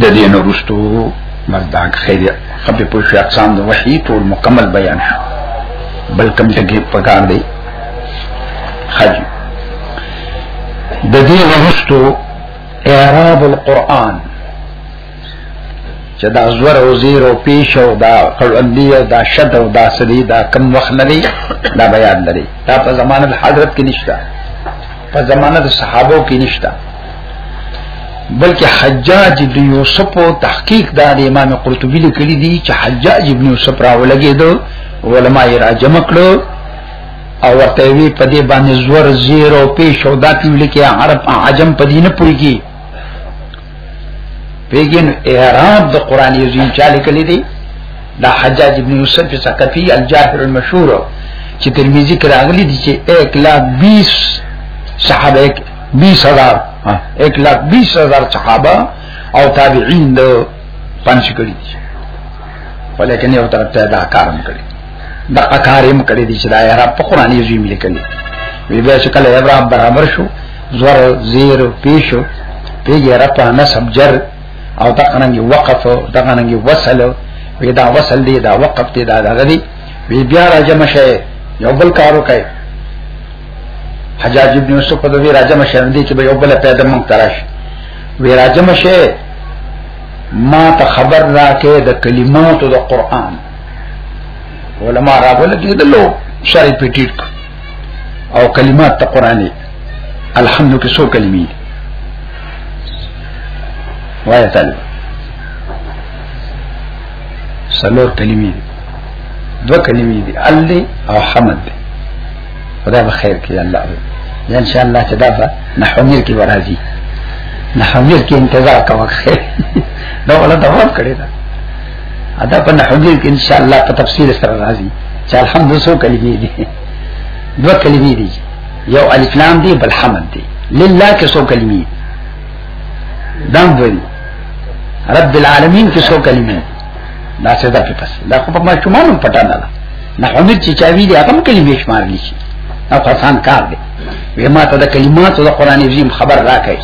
Speaker 2: د دې نه وروسته مردان خیر خپل په شي اقسام د وحي ټول مکمل بیان شو بل کم ټکی پکار دی حج د دې نه وروسته اعراب القرآن چې دا زور او زیر او پیش او دا قلندی او دا شد او دا سری دا کم وخت نه دی دا بیان لري دا په زمانه حضرت کې نشته په زمانه صحابه کې نشته بلکې حجاج ابن یوسف او تحقیق دا د امام قرطبی لیکلی دی چې حجاج ابن یوسف راولګي دو علماء را جمع کړو او ورته وی په دې باندې زور زیر او پیش او دا پیول کې عرب عجم په دینه پويږي پیګن اعراب د قران عظیم چاله کلی دی دا حجاج ابن یوسف ثقفی الجاهر المشهور چې ترمذی کې راغلی دی چې 1 لا 20 صحابه بیس هزار ایک لاک بیس هزار صحابه او تابعین دا پنچ کری دی ولیکن یو طرف تا دا کارم کری دا اکارم کری دی چه دا اعراب پا قرآنی زویم لکنی وی بیا چه کل اعراب برابر شو زور زیر پیشو پیج اعراب پا نصب جر او دا قرنگی وقف دا قرنگی وصل وی دا وصل دی دا وقف دی دا دا دی وی بیا را جمع شئے یو بل کارو کئے حجاج ابن یوسف په دې راځم شه دې چې به یو بل پیدا مونږ تراش وی راځم شه ما ته خبر راکې د کلماتو د قران علما راغول کېدلو شری پیټیټ او کلمات ته قرآني الحمد کې سو کلمې وای تعالی سلور کلمې دي دو کلمې دي الله او حمد دي خدای به خیر کړي الله دې ان شاء الله چې دا به نحومیر کې راځي نحومیر کې انتظار کوه خیر دا ولا دوام کړی دا ادا په نحومیر کې ان شاء الله په تفصیل سره راځي چې الحمد سو کلمې دي دوه کلمې دي یو الف لام دی بل حمد دی لله کې سو کلمې دام دوی رب العالمین کې سو کلمې دا څه ده پس دا خو په ما شومان پټه نه ده نه امید چې چا وی دي هغه کلی به شمار نشي او خرسان کار دی وی ما ته د کلماتو د قران عظیم خبر راکړي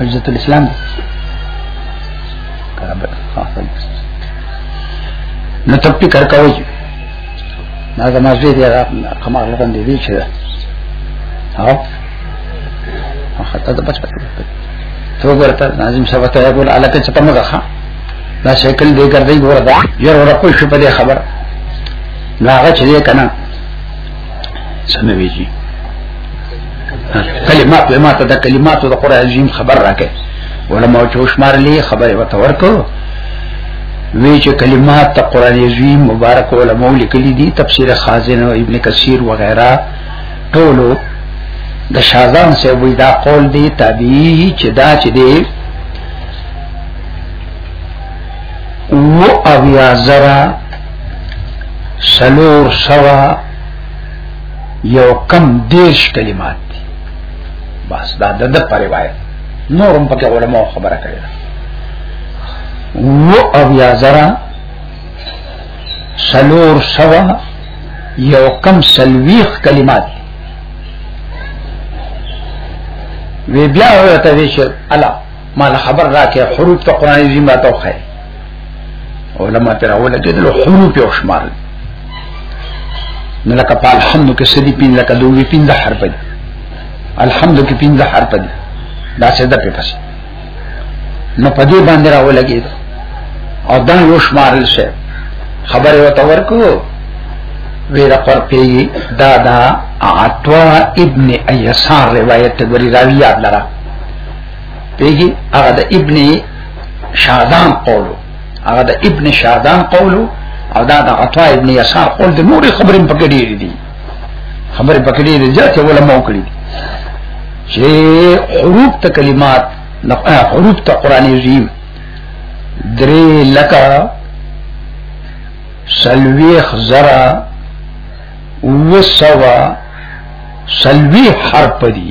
Speaker 2: حجت الاسلام نو ته فکر کوي دا زما زوی دی هغه کمال غوندې دی چې هغه خطا د بچا ته ورته ناظم صاحب ته یقول الکه چې تمګه ښا دا شکل دې ګرځي ګور دا یو ورکو شو په دې خبر نو هغه چې دې کنه سموي جی کلمات ما ته د کلماتو د قران عظیم خبر راکې علماء چوش مار لې خبره وته ورکو وی چې کلمات ته قران عظیم مبارک علماء لیکلي دي تفسیر خازن او ابن کثیر وغیرہ ټولو د شاهزان سه وی دا قول دی تابعی چې دا چې دی او اویا زرا سلور سوا یو کم دیش کلمات دی بس دا د د پر روایت نورم پکې علماء خبره کړې ده او اویا زرا سلور سوا یو کم سلویخ کلمات وی بیا ورته وی چې الا مال خبر راکې حروف ته قران عظیم راته وخی علماء تر اوله کې د حروف او شمار نو لکه په الحمد کې سدي پین لکه دوی پین د حرف دي الحمد کې پین د حرف دي دا څه ده په پس نه پدې باندې راولګي او دا یو شمارل شي خبره وته ورکو ویرا پر پی دادا عطوا ابن ایسار روایت وری راوی یاد لرا پیگی اغا دا ابن شادان قولو اغا دا ابن شادان قولو او دا دا عطوا ابن ایسار قول دا نوری خبرین پکڑی دی خبر پکې دې زیات علماء کړی چې حروف ته کلمات حروف ته قران عظیم درې لکه سلویخ زرا وسوا سلوی حرف دی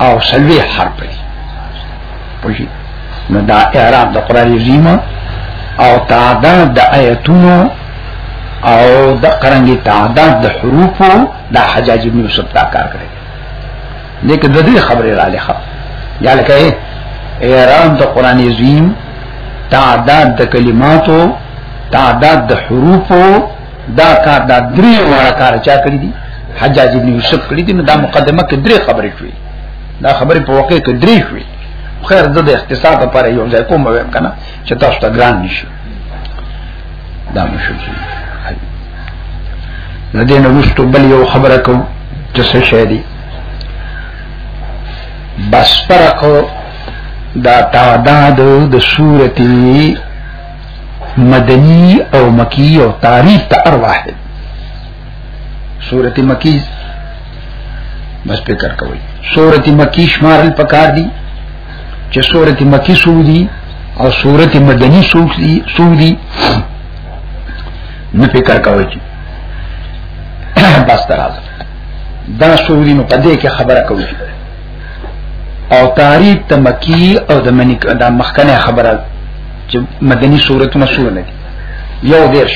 Speaker 2: او سلوی حرف دی پوشی نو دا اعراب دا قرآن عظیم او تعداد دا آیتونو او دا قرنگی تعداد دا حروفو دا حجاج ابن یوسف دا کار کرے لیکن دا دی خبری را لخوا یا لکه اعراب دا قرآن عظیم تعداد دا کلماتو تعداد دا حروفو دا کار دا درې وړه کار چا کړی دي حجاج ابن یوسف کړی دي نو دا مقدمه کې درې خبرې شوې دا خبرې په واقع کې درې شوې خیر د اقتصاد لپاره یو ځای کوم ویم کنه چې تاسو ته ګران نشي دا مشو نه دې نو مستو بل یو خبره کوم چې څه شې دي بس پر کو دا تعداد د صورتي مدنی او مکی او تاریخ ته ار واحد سورت مکی بس فکر کوي سورت مکی شمارل پکار دي چې سورت مکی سودی او سورت مدنی سودی سودی نه فکر کوي چې بس تراز دا سودی نو پدې کې خبره کوي او تاریخ ته مکی او د منی د مخکنه خبره چې مدني صورتونه سوره نه دي یو دیرش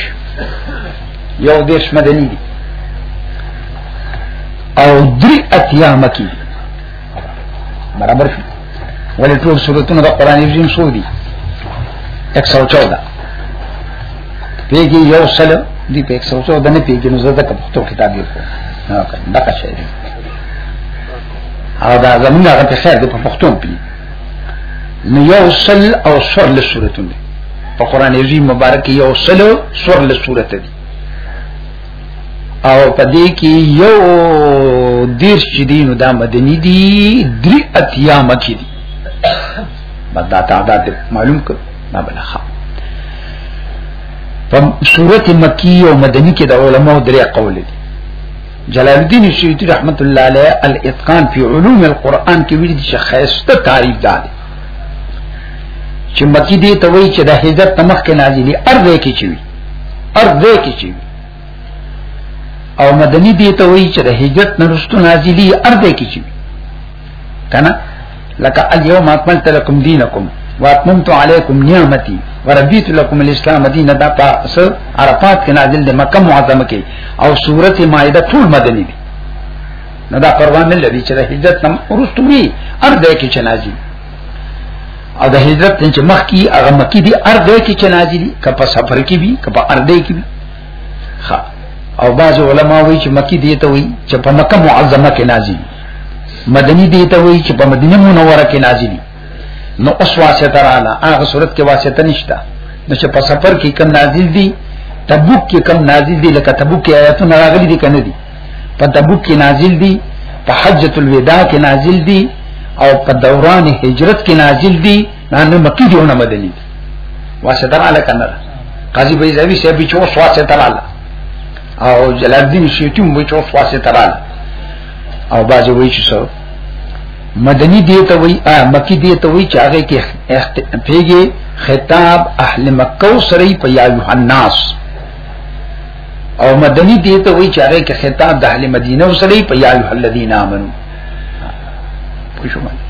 Speaker 2: یو دیرش مدني دي او درې اتیا مکی برابر شو ولې ټول صورتونه د قران عظیم سو دي 114 پیږي یو سل دی په 114 نه پیږي نو زه د پښتو کتاب یو نه کړم دا څه دی او دا زمونږ هغه په خیر د پښتون پی نو یو سل او سور له سورتون دي په قران عظیم مبارک یو سل او سور له سورت دي او په دې کې یو دیر چې دین دا مدني دي درې اتیا مکی دي بدا تعداد معلوم کړ ما بلخا په سورت مکی او مدني کې د علماو درې قول دي جلال الدین سیوطی رحمت الله علیه الاتقان فی علوم القرآن کې ویل چې خیسته تعریف داد چې مکی دې ته وایي چې د هجرت تمخ کې نازلې ارزه کې چوي ارزه کې چوي او مدنی دې ته وایي چې د هجرت نرستو نازلې ارزه کې چوي کنه لکه اليوم اكملت لكم دينكم واتممت عليكم نعمتي ورضيت لكم الاسلام دينا دا پاس عرفات کې نازل دي مکه معظمه کې او سوره مائده ټول مدني دي نه دا پروا نه لري چې د هجرت نم ورستوري ارده کې چناجي او د هجرت نه چې مخ کې هغه مکی دي ارده کې چناجي دي کپه سفر کې وي کپه ارده کې وي ها او بعض علما وایي چې مکی دي ته وایي چې په مکه معظمه کې نازل مدنی دی ته وی چې په مدینه منوره کې نازل نو اوس واسطه رااله هغه صورت کې واسطه نشته نو چې په سفر کې کم نازل دي تبوک کې کم نازل دي لکه تبوک کې آیاتونه راغلي دي کنه دي په تبوک کې نازل دي په حجۃ الوداع کې نازل دي او په دوران هجرت کې نازل دي نه مکی دی نه مدنی واسطه رااله کنه قاضي بیزاوی سی به چې اوس واسطه رااله او جلال الدین سیوطی هم وایي چې وسواسه ترال او باز وایي چې سو مدنی دی ته وایي مکی دی ته وایي چې هغه کې پیږي خطاب اهل مکه سره په یا یوحناس او مدنی دی ته وایي چې هغه کې خطاب د اهل مدینه سره په یا الذین آمنو پوښو باندې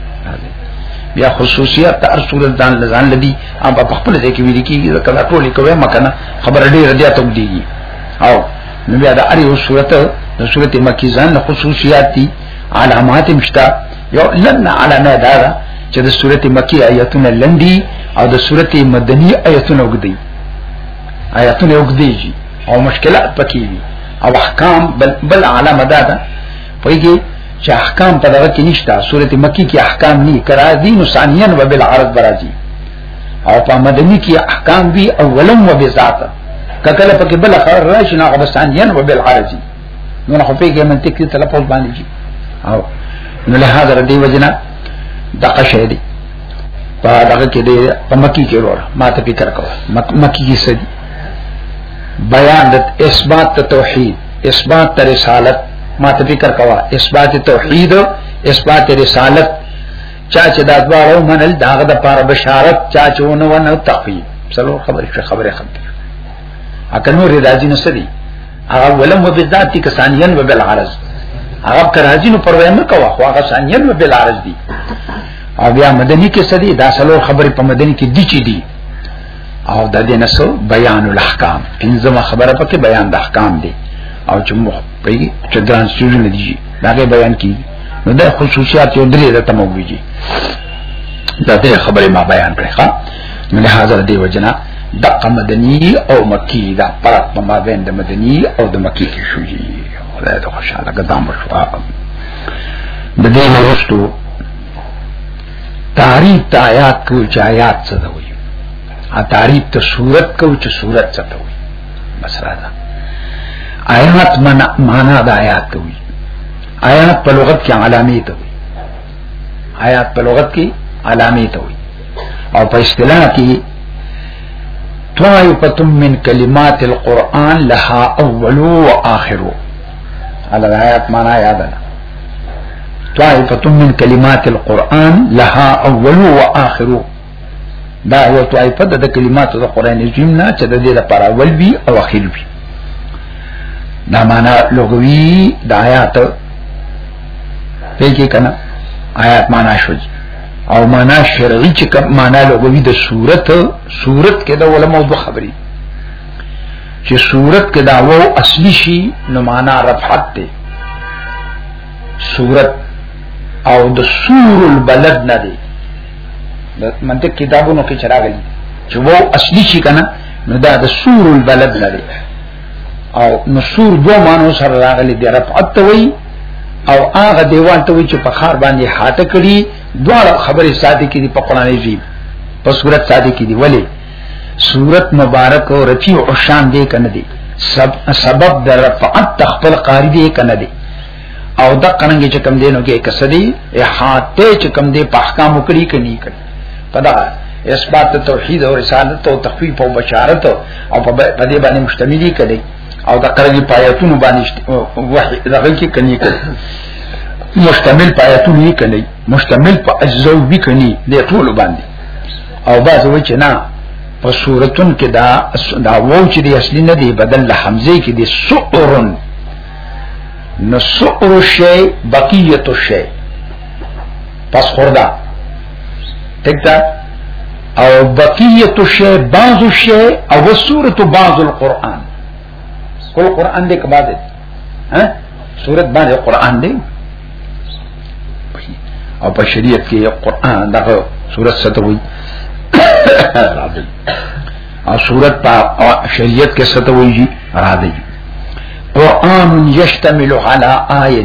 Speaker 2: بیا خصوصیات تر صورت ځان لزان لدی ام په خپل ځای کې ویل کیږي دا کله ټولې کوي مکنه خبر ډیر دی ته دیږي او نو بیا دا اړ یو صورت د صورت مکی ځان له خصوصیات دي علامات مشتا یو لن علامه دا چې د صورت مکی آیاتونه لندي او د صورت مدنی آیاتونه وګدي آیاتونه وګدي او مشکلات پکې دي او احکام بل بل علامه دا ده پویږي چې احکام په دغه کې نشته سورت مکی کې احکام نه کرا دین ثانیا و بالعرض برازي او په مدنی کې احکام وی اولم و بذات ککل پکې بل خبر راشي نه غو ثانیا و بالعرض نو نه خپې کې منطق ته تلفظ باندې جی او نو له هغه دی وجنا دغه شی دی په دغه کې دی په مکی کې ورور ما ته فکر کوه مکی کې سدي بیان د اثبات توحید اثبات تر رسالت ما ته فکر کوا اثبات توحید اثبات رسالت چا چې دا دواړو منل داغه د پاره بشارت چا چې ونه ونه تقوی سلو خبره شو خبره خبره اکه نور راځي نو سدي هغه ولم وبذات کی ثانیان وبل عرض هغه کراځي نو پروا نه کوا خو هغه ثانیان وبل عرض دي او بیا مدنی کې سدي دا سلو خبره په مدنی کې دي چي دي او د دې نسو بیان الاحکام انځمه خبره پکې بیان د احکام دی او چې موږ په دې چې ګران سوزن دي دا غي بیان کی نو د خصوصیات یو درې د تموږي دا دې خبره ما بیان کړې ښا نو له حاضر دی وجنا د مدنی او مکی دا فرق په ما بین د مدنی او د مکی کې شوې خدای ته خوشاله ګدام شو د دې وروسته تعریف د آیات کو چې آیات څه دی وي ا تعریف ته صورت کو چې صورت څه دی وي بس راځه آیات معنا معنا د آیات ته وي آیات په لغت کې علامه ته وي آیات په لغت کې علامه ته وي او په اصطلاح کې طائفه من کلمات القرآن لها اول و آخر على الآيات معنا یاد ده طائفة من کلمات القرآن لها اول و آخر دا یو طائفة دا کلمات دا قرآن عظیم نا چه دا دیل پر اول بی او آخر بی دا مانا لغوی دا آیات پیکی کنا آیات مانا شو جی او مانا شرعی چه کم مانا لغوی دا صورت صورت که دا علماء دو خبری چې صورت کې دا وو اصلي شي نو معنا رفعت دی صورت او د سور البلد نه دی د منطق کتابونو کې چراغلی چې وو اصلي شي کنه نو دا د سور البلد نه دی او نو سور دو مانو سره راغلي دی رفعت وي او هغه دیوال ته وي چې په خار باندې هاته کړي دواړه خبرې ساده کې دي په قران عظیم په صورت ساده کې دي ولی صورت مبارک او رفیع او شان دی کنه دی سب سبب د رفعت تخپل قاری دی کنه دی او د قرنګ چې کم دینو کې کسدی احاطه چې کم دی په احکام کړی کني کړی پدا اثبات توحید او رسالت او تخفیف او بشارت او په دې باندې مشتملی کړي او د قرنګ پایتونو باندې وحی دغه کې کني کړي مشتمل پایتونو یې کړي مشتمل په اجزو وی کني د ټول باندې او باز وی چې نه په صورتون کې دا دا وو چې دی اصلي نه دی بدل له حمزه کې دی سورن نو سور شی بقیت شی پس خوردا ٹھیک ده او بقیت شی بعض شی او سورۃ بعض القرآن کل قرآن دې کبا دې ها صورت باندې قران دی او په شریعت کې قران دغه صورت څه ته وایي راځي او صورت په شریعت کې څه ته وایي راځي قران یشتمل علی آیه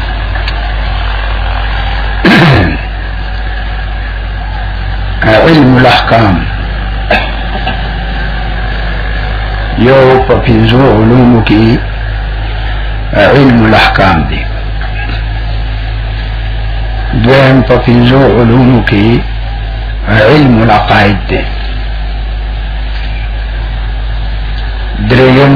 Speaker 2: علم الاحکام یو په پنځو علومو کې علم الاحکام دی دویم په پنځو علومو کې علم العقائد دی دریم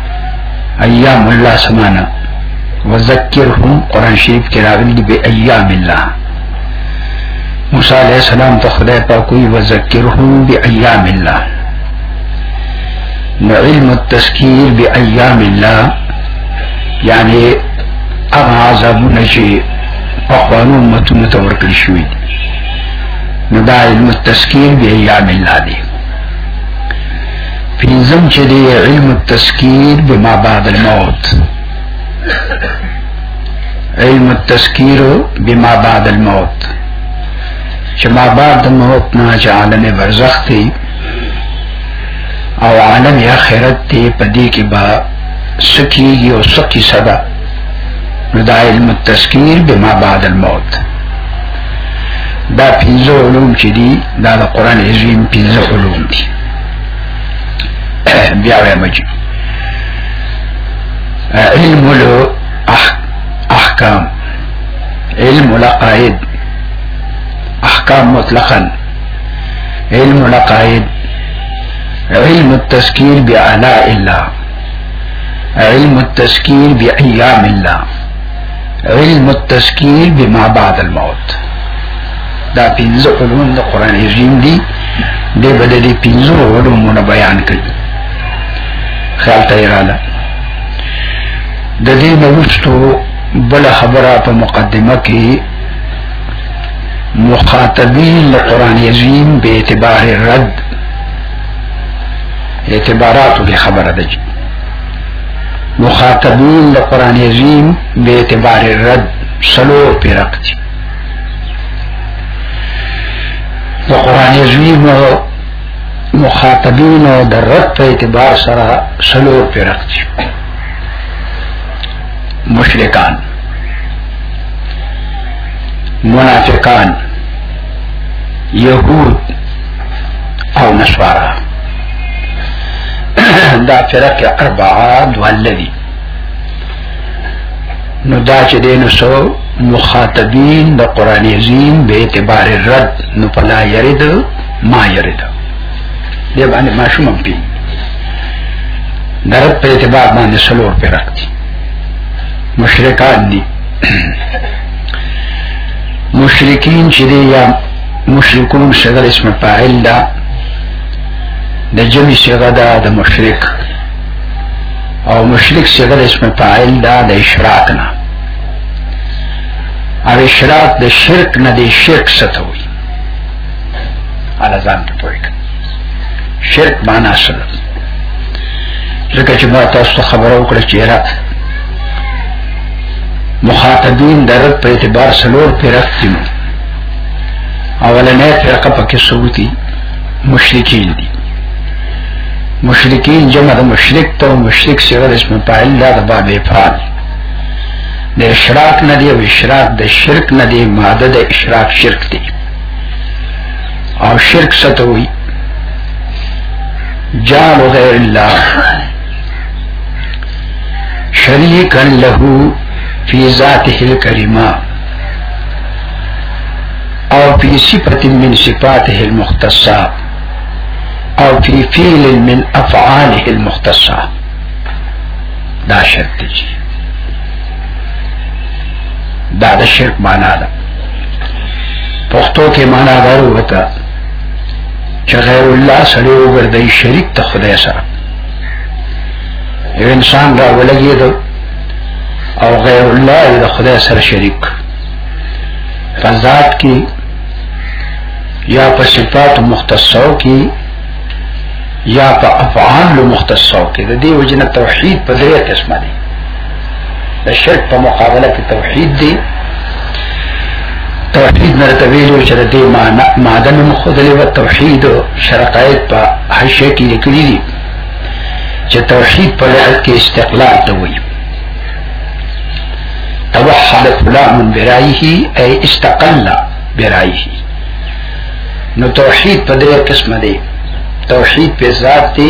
Speaker 2: ایام الله سمانا وذکرهم قران شریف کې راغلي دی به ایام الله موسی علیہ السلام ته خدای پاک وی وذکرهم بأیام الله نو علم التذکیر بأیام الله یعنی هغه عذابونه چې په قانون امتونو ته ورکړل شوي نو دا علم التذکیر بأیام الله دی پینځم چې دی علم التذکیر بما بعد الموت علم التذکیر بما بعد الموت چې ما بعد الموت نه چې عالم برزخ دی او عالم اخرت دی په دې کې با سکیږي او سکی صدا نو دا علم التذکیر بما بعد الموت دا پینځه علوم چې دي دا د قران عظیم پینځه علوم دي بیا وای علم له احكام علم العقائد احكام مطلقا علم العقائد علم التسكير بعلاء الله علم التسكير بأيام الله علم التشکیل بما بعد الموت دا پنځه علوم د قران عظیم دي د بدلې پنځه علومونه بیان کړي خیال ته رااله د دې نوښتو بل خبره په مقدمه کې مخاطبین له قران عظیم به اعتبار رد اعتباراتو کې خبره ده مخاطبین د قران عظیم به اعتبار رد سلو پیرق دي د قران عظیم مخاطبین او د رد په اعتبار سره سلو پیرق دي مشرکان منافقان يهود او نصارا دا فرق اربعه دولدي نو دا چې دین سو مخاطبین د قران عظیم به اعتبار رد نو پلا یرید ما یرید دی باندې ما شوم پی درد په اعتبار باندې سلور پر راځي مشرکان دي مشرکین چې دی یا مشرکون صغر اسم فاعل دا د جمع صغه دا د مشرک او مشرک صغر اسم فاعل دا د اشراق نه او اشراق د شرک نه د شرک څخه وي علي ځان ته پوهیږ شرک معنا څه ده ځکه چې ما تاسو خبرو کړې چې را مخاطبین درک په اعتبار سلور پیرختیم اولنې فرقه پکې سعودي مشرکین دي مشرکین جمع د مشرک ته مشرک سره اسم فاعل لا د باب افعال د اشراق نه دی او اشراق د شرک نه دی ماده د اشراق شرک دی او شرک ستوي جعل غیر الله شریکا له فی ذاته الکریمه او فی صفت من صفاته المختصه او فی فعل من افعاله المختصه دا شرط دی دا د شرک معنا ده پښتو کې معنا دا وروته چې غیر الله سره وګرځي شریک ته خدای سره یو انسان را ولګي او غیر الله د خدای سره شریک په ذات کې یا په صفات مختصو کې یا په افعال مختصو کې د دې وجنه توحید په دې قسمه دي د شرک په مقابله کې توحید دی توحید مرتبه له چې د دې معنی معدن مخدل او توحید شرقایت په حشیه کې لیکلي دي چې توحید په لحاظ کې استقلال ته وایي توحد فلان برایه ای استقل برایه نو توحید په دې قسم دی توحید په ذات دی